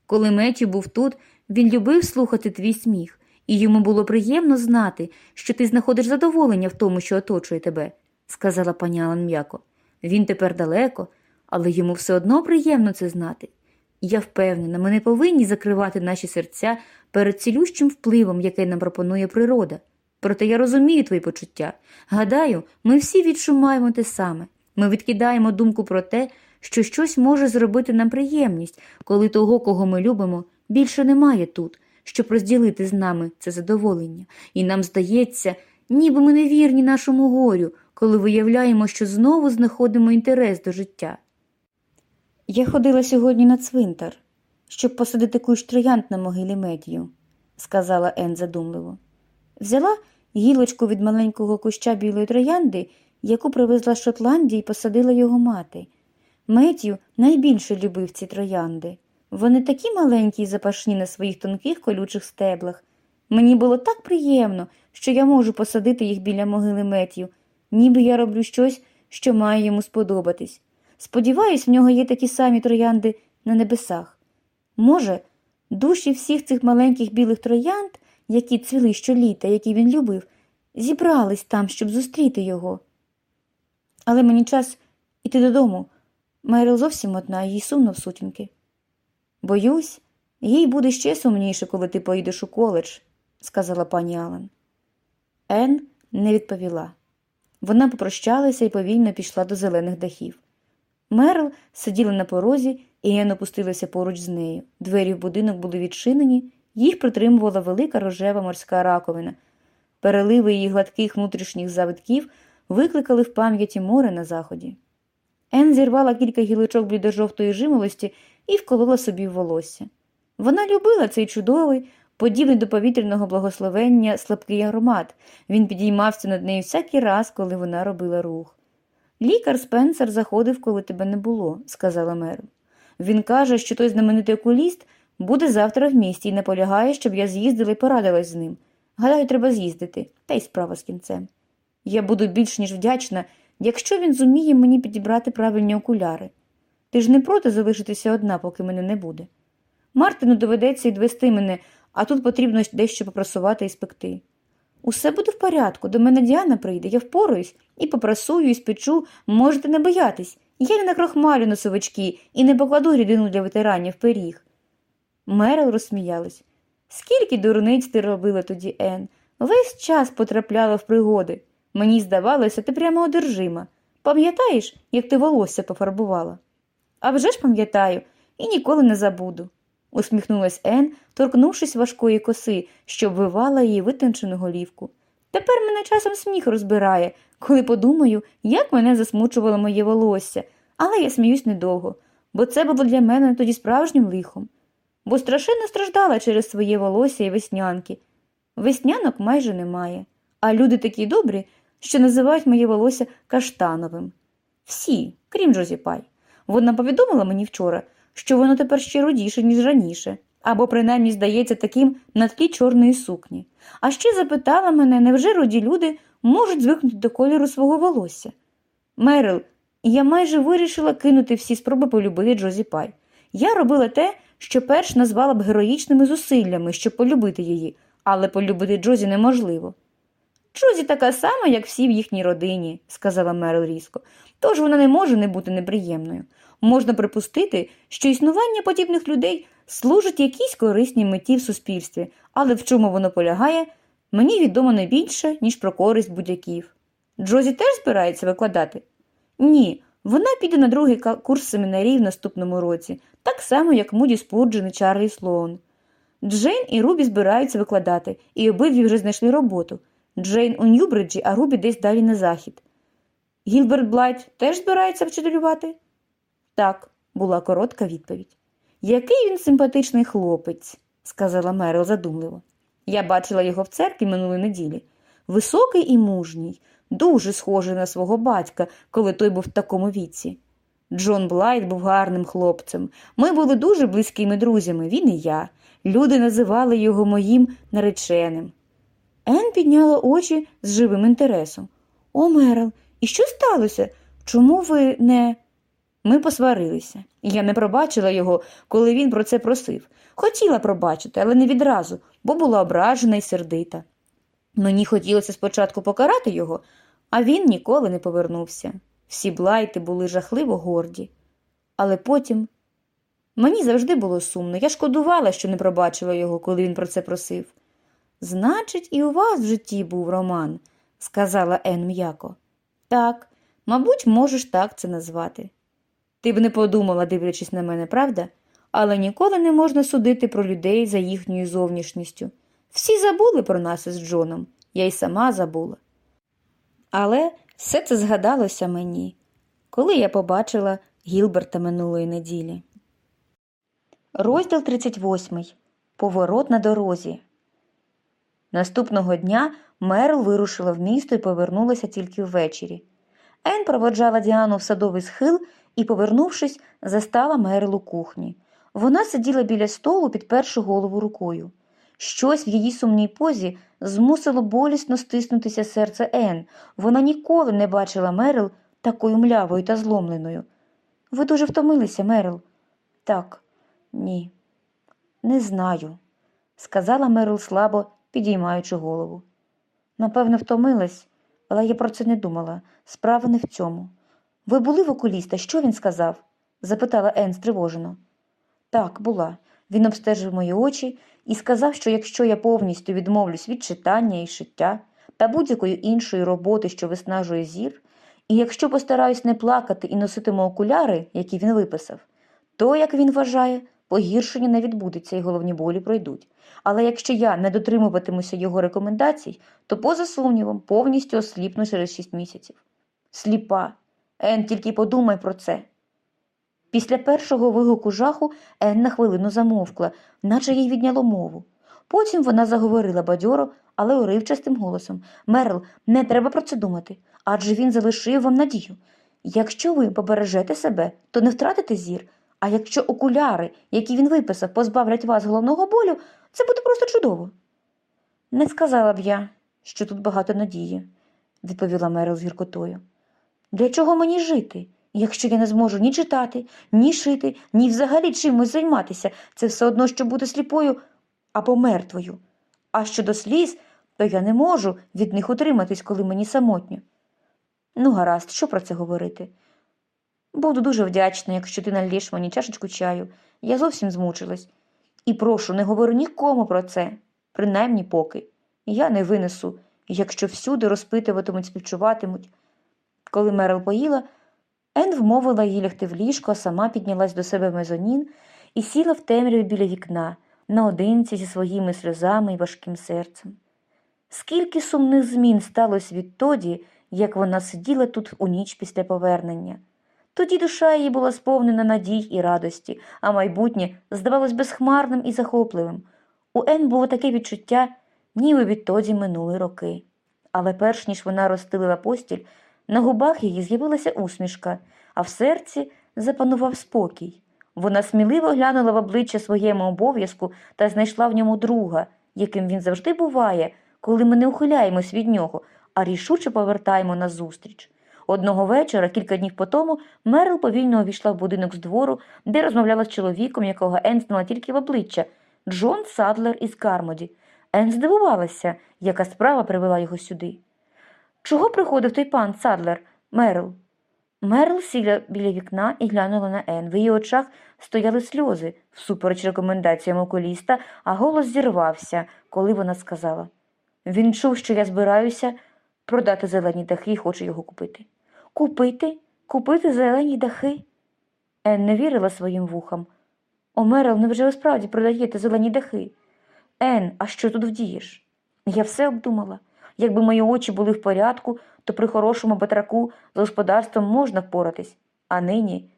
Коли Меттю був тут, він любив слухати твій сміх, і йому було приємно знати, що ти знаходиш задоволення в тому, що оточує тебе, сказала пані Алан м'яко. Він тепер далеко, але йому все одно приємно це знати. Я впевнена, ми не повинні закривати наші серця перед цілющим впливом, який нам пропонує природа. Проте я розумію твої почуття. Гадаю, ми всі відшумаємо те саме. Ми відкидаємо думку про те, що щось може зробити нам приємність, коли того, кого ми любимо, більше немає тут, щоб розділити з нами це задоволення, і нам здається, ніби ми не вірні нашому горю, коли виявляємо, що знову знаходимо інтерес до життя. Я ходила сьогодні на цвинтар, щоб посадити кущ троянд на могилі медію, сказала Ен задумливо. Взяла гілочку від маленького куща білої троянди, яку привезла з Шотландії і посадила його мати. Меттю найбільше любив ці троянди. Вони такі маленькі і запашні на своїх тонких колючих стеблах. Мені було так приємно, що я можу посадити їх біля могили Меттю, ніби я роблю щось, що має йому сподобатись. Сподіваюсь, в нього є такі самі троянди на небесах. Може, душі всіх цих маленьких білих троянд, які цвіли щоліта, які він любив, зібрались там, щоб зустріти його. Але мені час іти додому. Мерил зовсім одна, їй сумно в сутінки. Боюсь, їй буде ще сумніше, коли ти поїдеш у коледж, сказала пані Алан. Ен не відповіла. Вона попрощалася і повільно пішла до зелених дахів. Мерл сиділа на порозі, і Ен опустилася поруч з нею. Двері в будинок були відчинені, їх притримувала велика рожева морська раковина. Переливи її гладких внутрішніх завитків викликали в пам'яті море на заході. Ен зірвала кілька гілочок блідожовтої жимолості і вколола собі в волосся. Вона любила цей чудовий, подібний до повітряного благословення слабкий аромат. Він підіймався над нею всякий раз, коли вона робила рух. Лікар Спенсер заходив, коли тебе не було, сказала Мерл. Він каже, що той знаменитий окуліст буде завтра в місті і наполягає, щоб я з'їздила і порадилась з ним. Гадаю, треба з'їздити, та й справа з кінцем. Я буду більш ніж вдячна, якщо він зуміє мені підібрати правильні окуляри. Ти ж не проти залишитися одна, поки мене не буде. Мартину доведеться відвести мене, а тут потрібно дещо попрасувати і спекти. Усе буде в порядку, до мене Діана прийде, я впораюсь і попрасую, і спечу, можете не боятись. Я не накрохмалю носовички і не покладу рідину для ветеранів пиріг. Мерил розсміялась. Скільки дурниць ти робила тоді, Ен? Весь час потрапляла в пригоди. Мені здавалося, ти прямо одержима. Пам'ятаєш, як ти волосся пофарбувала? «А вже ж пам'ятаю, і ніколи не забуду, усміхнулась Ен, торкнувшись важкої коси, що обвивала її витончену голівку. Тепер мене часом сміх розбирає, коли подумаю, як мене засмучувало моє волосся, але я сміюсь недовго, бо це було для мене тоді справжнім лихом, бо страшенно страждала через своє волосся і веснянки. Веснянок майже немає, а люди такі добрі, що називають моє волосся каштановим. Всі, крім Джозі Пай. Вона повідомила мені вчора, що воно тепер ще рудіше, ніж раніше, або принаймні здається таким на тлі чорної сукні. А ще запитала мене, невже руді люди можуть звикнути до кольору свого волосся. Мерил, я майже вирішила кинути всі спроби полюбити Джозі Пай. Я робила те, що перш назвала б героїчними зусиллями, щоб полюбити її, але полюбити Джозі неможливо. Джозі така сама, як всі в їхній родині, сказала Мерил різко, тож вона не може не бути неприємною. Можна припустити, що існування подібних людей служить якійсь корисній меті в суспільстві, але в чому воно полягає, мені відомо не більше, ніж про користь будь-яків. Джозі теж збирається викладати? Ні, вона піде на другий курс семінарії в наступному році, так само, як Муді Спурджен і Чарлі Слоун. Джейн і Рубі збираються викладати, і обидві вже знайшли роботу. Джейн у Ньюбриджі, а Рубі десь далі на захід. Гілберт Блайт теж збирається вчителювати? Так, була коротка відповідь. Який він симпатичний хлопець, сказала Мерил задумливо. Я бачила його в церкві минулої неділі. Високий і мужній, дуже схожий на свого батька, коли той був в такому віці. Джон Блайт був гарним хлопцем. Ми були дуже близькими друзями, він і я. Люди називали його моїм нареченим. Ен підняла очі з живим інтересом. О, Мерил, і що сталося? Чому ви не. Ми посварилися, я не пробачила його, коли він про це просив. Хотіла пробачити, але не відразу, бо була ображена і сердита. Мені хотілося спочатку покарати його, а він ніколи не повернувся. Всі блайти були жахливо горді. Але потім мені завжди було сумно. Я шкодувала, що не пробачила його, коли він про це просив. Значить, і у вас в житті був роман, сказала Ен м'яко. Так, мабуть, можеш так це назвати. Ти б не подумала, дивлячись на мене, правда? Але ніколи не можна судити про людей за їхньою зовнішністю. Всі забули про нас із Джоном, я й сама забула. Але все це згадалося мені, коли я побачила Гілберта минулої неділі. Розділ 38. Поворот на дорозі. Наступного дня Мерл вирушила в місто і повернулася тільки ввечері. Ен проводжала Діану в садовий схил і, повернувшись, застала Мерл у кухні. Вона сиділа біля столу, підперши голову рукою. Щось в її сумній позі змусило болісно стиснутися серце Ен. Вона ніколи не бачила Мерил такою млявою та зломленою. Ви дуже втомилися, Мерил? Так, ні. Не знаю, сказала Мерил слабо, підіймаючи голову. Напевно, втомилась, але я про це не думала. Справа не в цьому. Ви були в окуліста, що він сказав? запитала Ен стривожено. Так, була. Він обстежив мої очі і сказав, що якщо я повністю відмовлюсь від читання і шиття та будь-якої іншої роботи, що виснажує зір, і якщо постараюсь не плакати і носитиму окуляри, які він виписав, то, як він вважає, погіршення не відбудеться і головні болі пройдуть. Але якщо я не дотримуватимуся його рекомендацій, то, поза сумнівом, повністю осліпну через шість місяців. Сліпа. Ен, тільки подумай про це. Після першого вигуку жаху Ен на хвилину замовкла, наче їй відняло мову. Потім вона заговорила бадьоро, але уривчастим голосом Мерл, не треба про це думати, адже він залишив вам надію. Якщо ви побережете себе, то не втратите зір, а якщо окуляри, які він виписав, позбавлять вас головного болю, це буде просто чудово. Не сказала б я, що тут багато надії, відповіла Мерл з гіркотою. Для чого мені жити, якщо я не зможу ні читати, ні шити, ні взагалі чимось займатися? Це все одно, що бути сліпою або мертвою. А щодо сліз, то я не можу від них утриматись, коли мені самотньо. Ну, гаразд, що про це говорити? Буду дуже вдячна, якщо ти налієш мені чашечку чаю. Я зовсім змучилась. І прошу, не говори нікому про це, принаймні поки. Я не винесу, якщо всюди розпитуватимуть, співчуватимуть. Коли Мерил поїла, Ен вмовила її лягти в ліжко, а сама піднялась до себе в мезонін і сіла в темряві біля вікна, наодинці зі своїми сльозами і важким серцем. Скільки сумних змін сталося відтоді, як вона сиділа тут у ніч після повернення. Тоді душа її була сповнена надій і радості, а майбутнє здавалось безхмарним і захопливим. У Ен було таке відчуття, ніби відтоді минули роки. Але перш ніж вона розстелила постіль, на губах її з'явилася усмішка, а в серці запанував спокій. Вона сміливо глянула в обличчя своєму обов'язку та знайшла в ньому друга, яким він завжди буває, коли ми не ухиляємось від нього, а рішуче повертаємо назустріч. Одного вечора, кілька днів по тому, Мерл повільно увійшла в будинок з двору, де розмовляла з чоловіком, якого Ен знала тільки в обличчя Джон Садлер із Кармоді. Ен здивувалася, яка справа привела його сюди. Чого приходив той пан Садлер, Мерл? Мерл сіла біля вікна і глянула на Ен. В її очах стояли сльози, всупереч рекомендаціям окуліста, а голос зірвався, коли вона сказала Він чув, що я збираюся продати зелені дахи і хоче його купити. Купити? Купити зелені дахи? Ен не вірила своїм вухам. О, Мерл, невже ви справді продаєте зелені дахи? Ен, а що тут вдієш? Я все обдумала. Якби мої очі були в порядку, то при хорошому батраку з господарством можна впоратись, а нині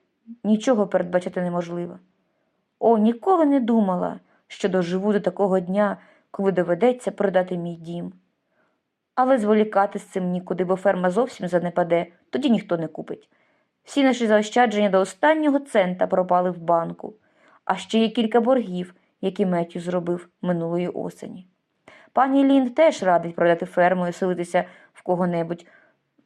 нічого передбачити неможливо. О, ніколи не думала, що доживу до такого дня, коли доведеться продати мій дім. Але зволікати з цим нікуди, бо ферма зовсім занепаде, тоді ніхто не купить. Всі наші заощадження до останнього цента пропали в банку, а ще є кілька боргів, які Меттю зробив минулої осені. Пані Лінд теж радить продати ферму і селитися в кого-небудь.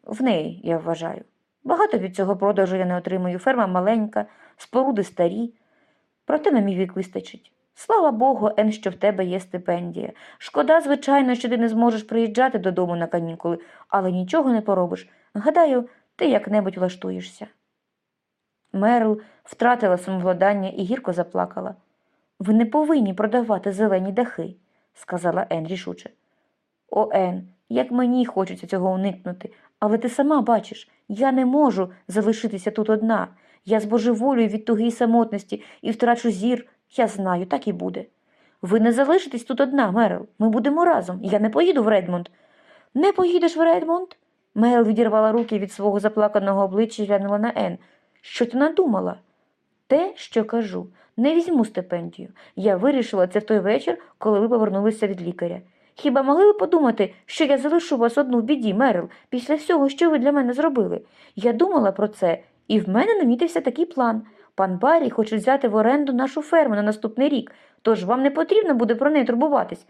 В неї, я вважаю. Багато від цього продажу я не отримую. Ферма маленька, споруди старі. Проте на мій вік вистачить. Слава Богу, Ен, що в тебе є стипендія. Шкода, звичайно, що ти не зможеш приїжджати додому на канікули, але нічого не поробиш. Гадаю, ти як-небудь влаштуєшся. Мерл втратила самовладання і гірко заплакала. Ви не повинні продавати зелені дахи, сказала Ен рішуче. О, Ен, як мені хочеться цього уникнути, але ти сама бачиш, я не можу залишитися тут одна. Я збожеволюю від туги й самотності і втрачу зір. Я знаю, так і буде. Ви не залишитесь тут одна, Мерл. Ми будемо разом. Я не поїду в Редмонд. Не поїдеш в Редмонд? Мел відірвала руки від свого заплаканого обличчя і глянула на Ен. Що ти надумала? Те, що кажу, не візьму стипендію. Я вирішила це в той вечір, коли ви повернулися від лікаря. Хіба могли ви подумати, що я залишу вас одну в біді, Мерил, після всього, що ви для мене зробили? Я думала про це, і в мене намітився такий план. Пан Баррі хоче взяти в оренду нашу ферму на наступний рік, тож вам не потрібно буде про неї турбуватись.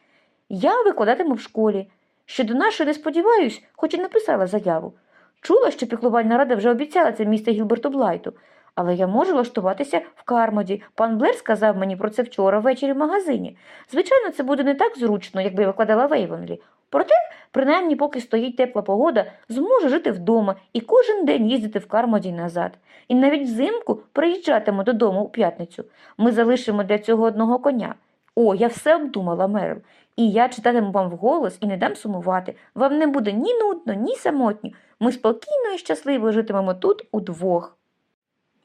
Я викладатиму в школі. Щодо нашої не сподіваюсь, хоч і написала заяву. Чула, що піклувальна рада вже обіцяла це місце Гілберту Блайту, Але я можу влаштуватися в Кармоді. Пан Блер сказав мені про це вчора ввечері в магазині. Звичайно, це буде не так зручно, якби я викладала в Ейвенлі. Проте, принаймні, поки стоїть тепла погода, зможу жити вдома і кожен день їздити в Кармоді назад. І навіть взимку приїжджатиму додому у п'ятницю. Ми залишимо для цього одного коня. О, я все обдумала, Мерл. І я читатиму вам вголос і не дам сумувати. Вам не буде ні нудно, ні самотньо. Ми спокійно і щасливо житимемо тут удвох.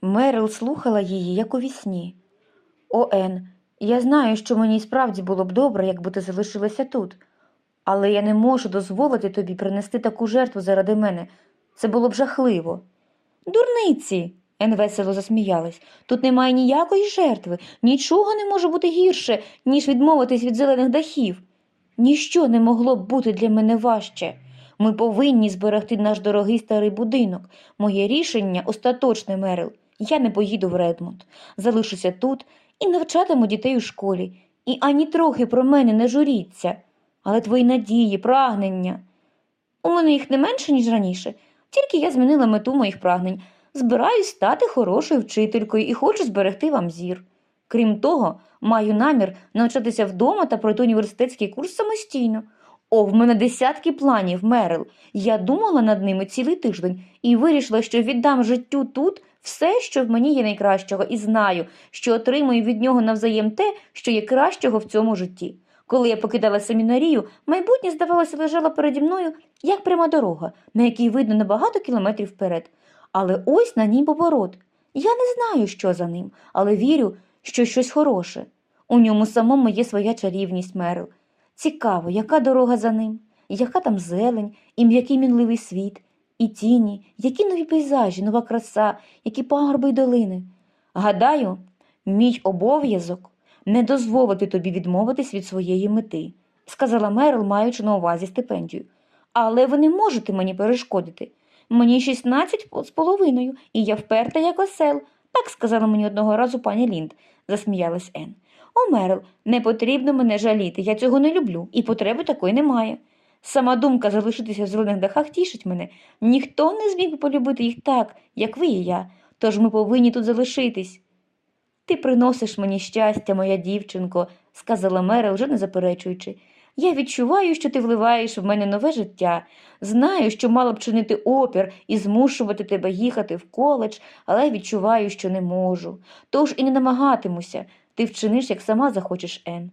Мерил слухала її, як у вісні. О, Ен, я знаю, що мені справді було б добре, якби ти залишилася тут. Але я не можу дозволити тобі принести таку жертву заради мене. Це було б жахливо. Дурниці. Ен весело засміялась. Тут немає ніякої жертви, нічого не може бути гірше, ніж відмовитись від зелених дахів. Ніщо не могло б бути для мене важче. Ми повинні зберегти наш дорогий старий будинок. Моє рішення остаточне, Мерил. Я не поїду в Редмонд. Залишуся тут і навчатиму дітей у школі. І ані трохи про мене не журіться. Але твої надії, прагнення. У мене їх не менше, ніж раніше. Тільки я змінила мету моїх прагнень. Збираюсь стати хорошою вчителькою і хочу зберегти вам зір. Крім того, маю намір навчатися вдома та пройти університетський курс самостійно. О, в мене десятки планів, Мерил. Я думала над ними цілий тиждень і вирішила, що віддам життю тут все, що в мені є найкращого, і знаю, що отримую від нього навзаєм те, що є кращого в цьому житті. Коли я покидала семінарію, майбутнє, здавалося, лежало переді мною, як пряма дорога, на якій видно на багато кілометрів вперед. Але ось на ній поворот. Я не знаю, що за ним, але вірю, що щось хороше. У ньому самому є своя чарівність, Мерил. Цікаво, яка дорога за ним, яка там зелень, і м'який мінливий світ, і тіні, які нові пейзажі, нова краса, які пагорби й долини. Гадаю, мій обов'язок не дозволити тобі відмовитись від своєї мети, сказала Мерил, маючи на увазі стипендію. Але ви не можете мені перешкодити. Мені 16 з половиною, і я вперта як осел. Так сказала мені одного разу пані Лінд, засміялась Ен. О, Мерил, не потрібно мене жаліти, я цього не люблю, і потреби такої немає. Сама думка залишитися в зелених дахах тішить мене. Ніхто не зміг би полюбити їх так, як ви і я, тож ми повинні тут залишитись. Ти приносиш мені щастя, моя дівчинко, сказала Мерил, вже не заперечуючи. Я відчуваю, що ти вливаєш в мене нове життя. Знаю, що мала б чинити опір і змушувати тебе їхати в коледж, але відчуваю, що не можу. Тож і не намагатимуся. Ти вчиниш, як сама захочеш, Ен.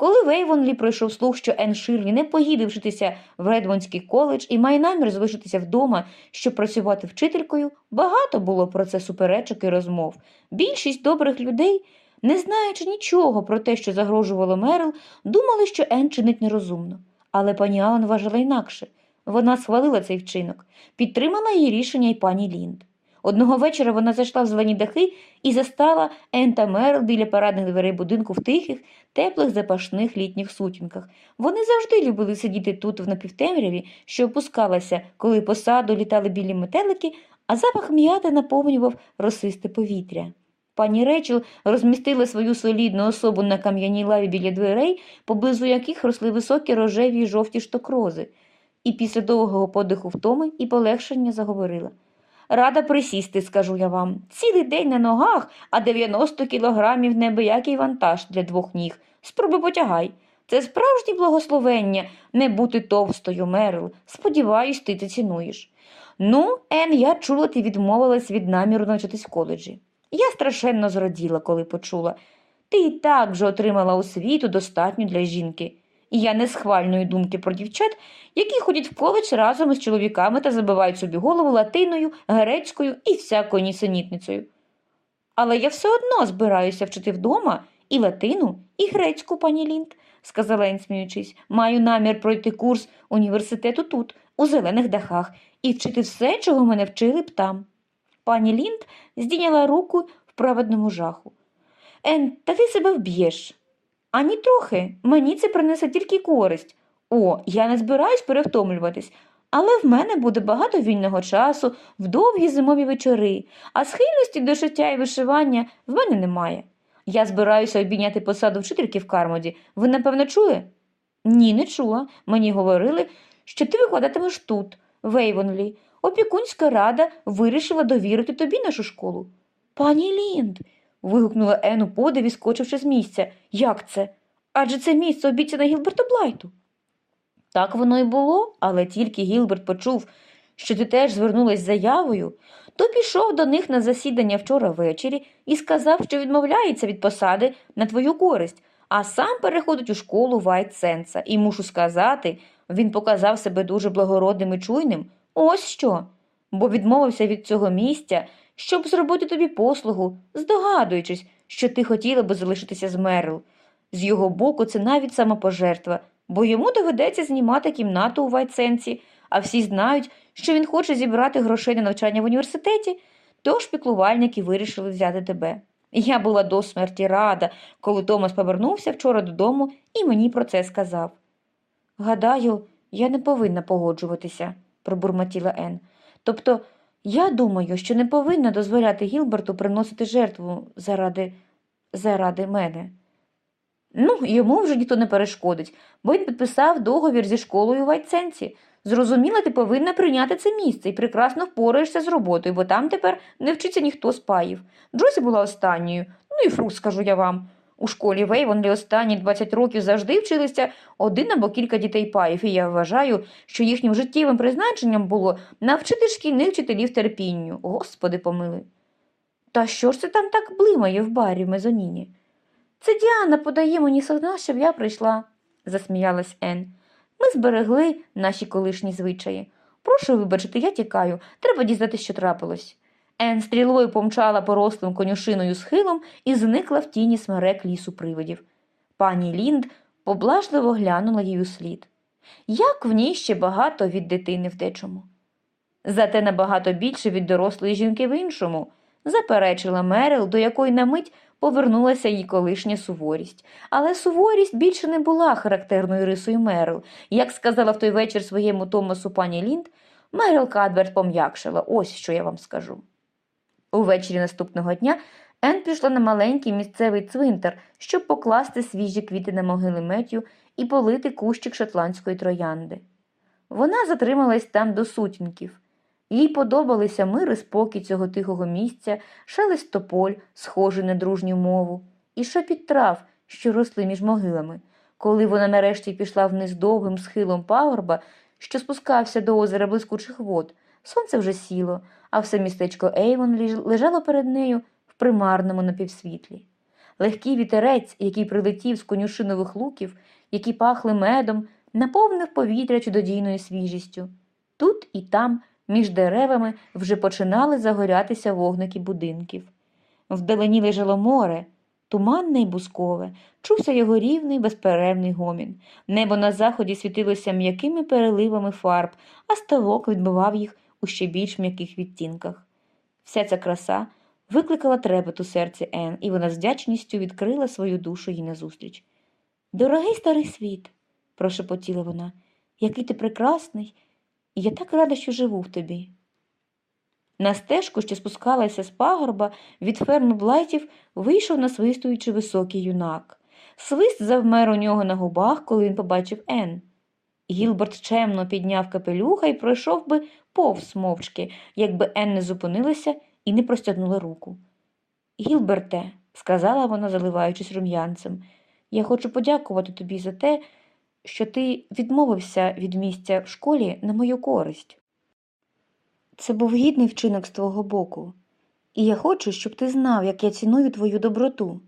Коли Вейвонлі пройшов слух, що Ен Ширлі не поїде вчитися в Редмондський коледж і має намір залишитися вдома, щоб працювати вчителькою, багато було про це суперечок і розмов. Більшість добрих людей, не знаючи нічого про те, що загрожувало Мерил, думали, що Ен чинить нерозумно. Але пані Алан вважала інакше. Вона схвалила цей вчинок, підтримала її рішення й пані Лінд. Одного вечора вона зайшла в зелені дахи і застала Ен та Мерл біля парадних дверей будинку в тихих, теплих запашних літніх сутінках. Вони завжди любили сидіти тут в напівтемряві, що опускалася, коли по саду літали білі метелики, а запах м'яти наповнював росисте повітря. Пані Речел розмістила свою солідну особу на кам'яній лаві біля дверей, поблизу яких росли високі рожеві й жовті штокрози, і після довгого подиху втоми і полегшення заговорила. Рада присісти, скажу я вам. Цілий день на ногах, а 90 кілограмів небиякий вантаж для двох ніг. Спробуй потягай. Це справжнє благословення не бути товстою, Мерл. Сподіваюсь, ти це цінуєш. Ну, Ен, я чула, ти відмовилась від наміру навчатись в коледжі. Я страшенно зраділа, коли почула. Ти і так вже отримала освіту достатню для жінки. І я не схвальної думки про дівчат, які ходять в коледж разом із чоловіками та забивають собі голову латиною, грецькою і всякою нісенітницею. Але я все одно збираюся вчити вдома і латину, і грецьку, пані Лінд, сказала Ен, сміючись. Маю намір пройти курс університету тут, у зелених дахах, і вчити все, чого мене вчили б там. Пані Лінд здійняла руку в праведному жаху. Ен, та ти себе вб'єш. Ані трохи, мені це принесе тільки користь. О, я не збираюсь перевтомлюватись, але в мене буде багато вільного часу в довгі зимові вечори, а схильності до шиття і вишивання в мене немає. Я збираюся обійняти посаду вчительки в Кармоді. Ви, напевно, чули? Ні, не чула. Мені говорили, що ти викладатимеш тут, в Ейвонлі. Опікунська рада вирішила довірити тобі нашу школу. Пані Лінд. Вигукнула Ен у подиві, скочивши з місця. Як це? Адже це місце обіцяне Гілберту Блайту. Так воно й було, але тільки Гілберт почув, що ти теж звернулась з заявою, то пішов до них на засідання вчора ввечері і сказав, що відмовляється від посади на твою користь, а сам переходить у школу Вайтсенса. І мушу сказати, він показав себе дуже благородним і чуйним. Ось що. Бо відмовився від цього місця, щоб зробити тобі послугу, здогадуючись, що ти хотіла би залишитися з Мерл. З його боку, це навіть самопожертва, бо йому доведеться знімати кімнату у Вайтсенсі, а всі знають, що він хоче зібрати грошей на навчання в університеті, тож піклувальники вирішили взяти тебе. Я була до смерті рада, коли Томас повернувся вчора додому і мені про це сказав. Гадаю, я не повинна погоджуватися, пробурмотіла Ен. Тобто, я думаю, що не повинна дозволяти Гілберту приносити жертву заради, заради мене. Ну, йому вже ніхто не перешкодить, бо він підписав договір зі школою у Вайтсенсі. Зрозуміло, ти повинна прийняти це місце і прекрасно впораєшся з роботою, бо там тепер не вчиться ніхто з Паїв. Джозі була останньою, ну і фрукт, скажу я вам. У школі Вейвонлі останні 20 років завжди вчилися один або кілька дітей паїв, і я вважаю, що їхнім життєвим призначенням було навчити шкільних вчителів терпінню. Господи помили. Та що ж це там так блимає в барі в мезоніні? Це Діана подає мені сигнал, щоб я прийшла, засміялась Ен. Ми зберегли наші колишні звичаї. Прошу вибачити, я тікаю. Треба дізнатися, що трапилось. Ен стрілою помчала порослим конюшиною схилом і зникла в тіні смерек лісу привидів. Пані Лінд поблажливо глянула їй у слід. Як в ній ще багато від дитини в дечому. Зате набагато більше від дорослої жінки в іншому, заперечила Мерил, до якої на мить повернулася її колишня суворість. Але суворість більше не була характерною рисою Мерил. Як сказала в той вечір своєму Томасу пані Лінд, Мерил Кадберт пом'якшила, ось що я вам скажу. Увечері наступного дня Ен пішла на маленький місцевий цвинтар, щоб покласти свіжі квіти на могили Меттю і полити кущик шотландської троянди. Вона затрималась там до сутінків. Їй подобалися мир і спокій цього тихого місця, шелест тополь, схожий на дружню мову, і шепіт трав, що росли між могилами. Коли вона нарешті пішла вниз довгим схилом пагорба, що спускався до озера блискучих вод, сонце вже сіло, а все містечко Ейвон лежало перед нею в примарному напівсвітлі. Легкий вітерець, який прилетів з конюшинових луків, які пахли медом, наповнив повітря чудодійною свіжістю. Тут і там, між деревами, вже починали загорятися вогники будинків. Вдалині лежало море, туманне й бускове, чувся його рівний безперервний гомін. Небо на заході світилося м'якими переливами фарб, а ставок відбивав їх у ще більш м'яких відтінках. Вся ця краса викликала трепет у серці Ен, і вона з вдячністю відкрила свою душу їй назустріч. Дорогий старий світ, прошепотіла вона, який ти прекрасний, і я так рада, що живу в тобі. На стежку, що спускалася з пагорба, від ферми Блайтів вийшов насвистуючи високий юнак. Свист завмер у нього на губах, коли він побачив Ен. Гілберт чемно підняв капелюха і пройшов би повз мовчки, якби Ен не зупинилася і не простягнула руку. Гілберте, сказала вона, заливаючись рум'янцем, я хочу подякувати тобі за те, що ти відмовився від місця в школі на мою користь. Це був гідний вчинок з твого боку, і я хочу, щоб ти знав, як я ціную твою доброту.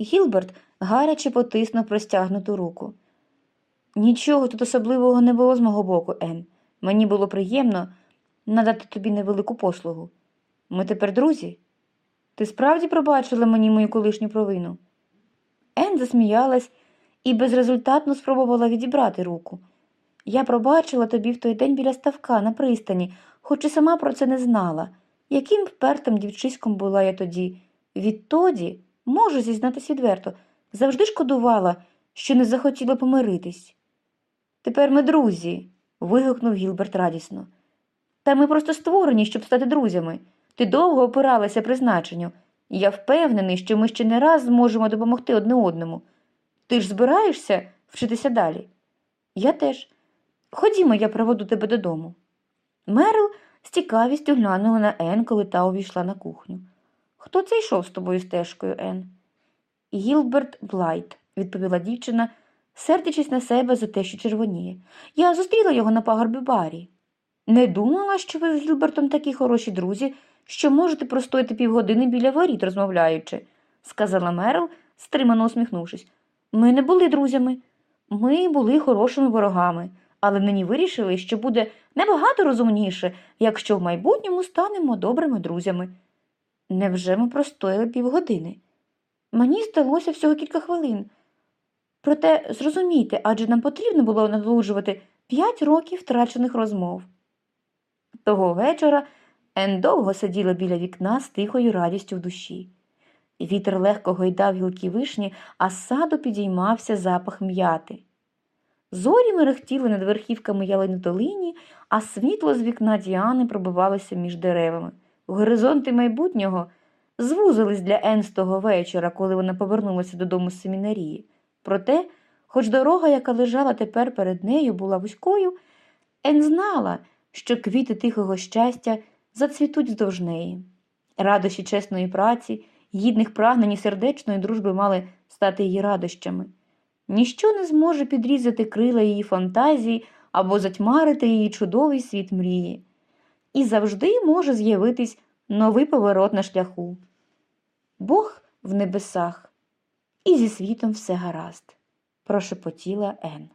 Гілберт гаряче потиснув простягнуту руку. Нічого тут особливого не було з мого боку, Ен. Мені було приємно надати тобі невелику послугу. Ми тепер друзі. Ти справді пробачила мені мою колишню провину? Ен засміялась і безрезультатно спробувала відібрати руку. Я пробачила тобі в той день біля ставка на пристані, хоч і сама про це не знала. Яким впертим дівчиськом була я тоді. Відтоді, можу зізнатись відверто, завжди шкодувала, що не захотіла помиритись. Тепер ми друзі, вигукнув Гілберт радісно. Та ми просто створені, щоб стати друзями. Ти довго опиралася призначенню. Я впевнений, що ми ще не раз зможемо допомогти одне одному. Ти ж збираєшся вчитися далі? Я теж. Ходімо, я проведу тебе додому. Мерил з цікавістю глянула на Ен, коли та увійшла на кухню. Хто це йшов з тобою стежкою, Ен? Гілберт Блайт, відповіла дівчина, сердячись на себе за те, що червоніє. Я зустріла його на пагорбі барі. Не думала, що ви з Гілбертом такі хороші друзі, що можете простояти півгодини біля воріт, розмовляючи, сказала Мерл, стримано усміхнувшись. Ми не були друзями. Ми були хорошими ворогами, але нині вирішили, що буде набагато розумніше, якщо в майбутньому станемо добрими друзями. Невже ми простояли півгодини? Мені здалося всього кілька хвилин. Проте зрозумійте, адже нам потрібно було надолужувати п'ять років втрачених розмов. Того вечора Ен довго сиділа біля вікна з тихою радістю в душі. Вітер легко гойдав гілки вишні, а з саду підіймався запах м'яти. Зорі мерехтіли над верхівками ялини в долині, а світло з вікна Діани пробивалося між деревами. Горизонти майбутнього звузились для Ен з того вечора, коли вона повернулася додому з семінарії. Проте, хоч дорога, яка лежала тепер перед нею, була вузькою, Ен знала, що квіти тихого щастя зацвітуть вздовж неї. Радощі чесної праці, гідних прагнень і сердечної дружби мали стати її радощами. Ніщо не зможе підрізати крила її фантазії або затьмарити її чудовий світ мрії. І завжди може з'явитись новий поворот на шляху. Бог в небесах, і зі світом все гаразд, прошепотіла Ен.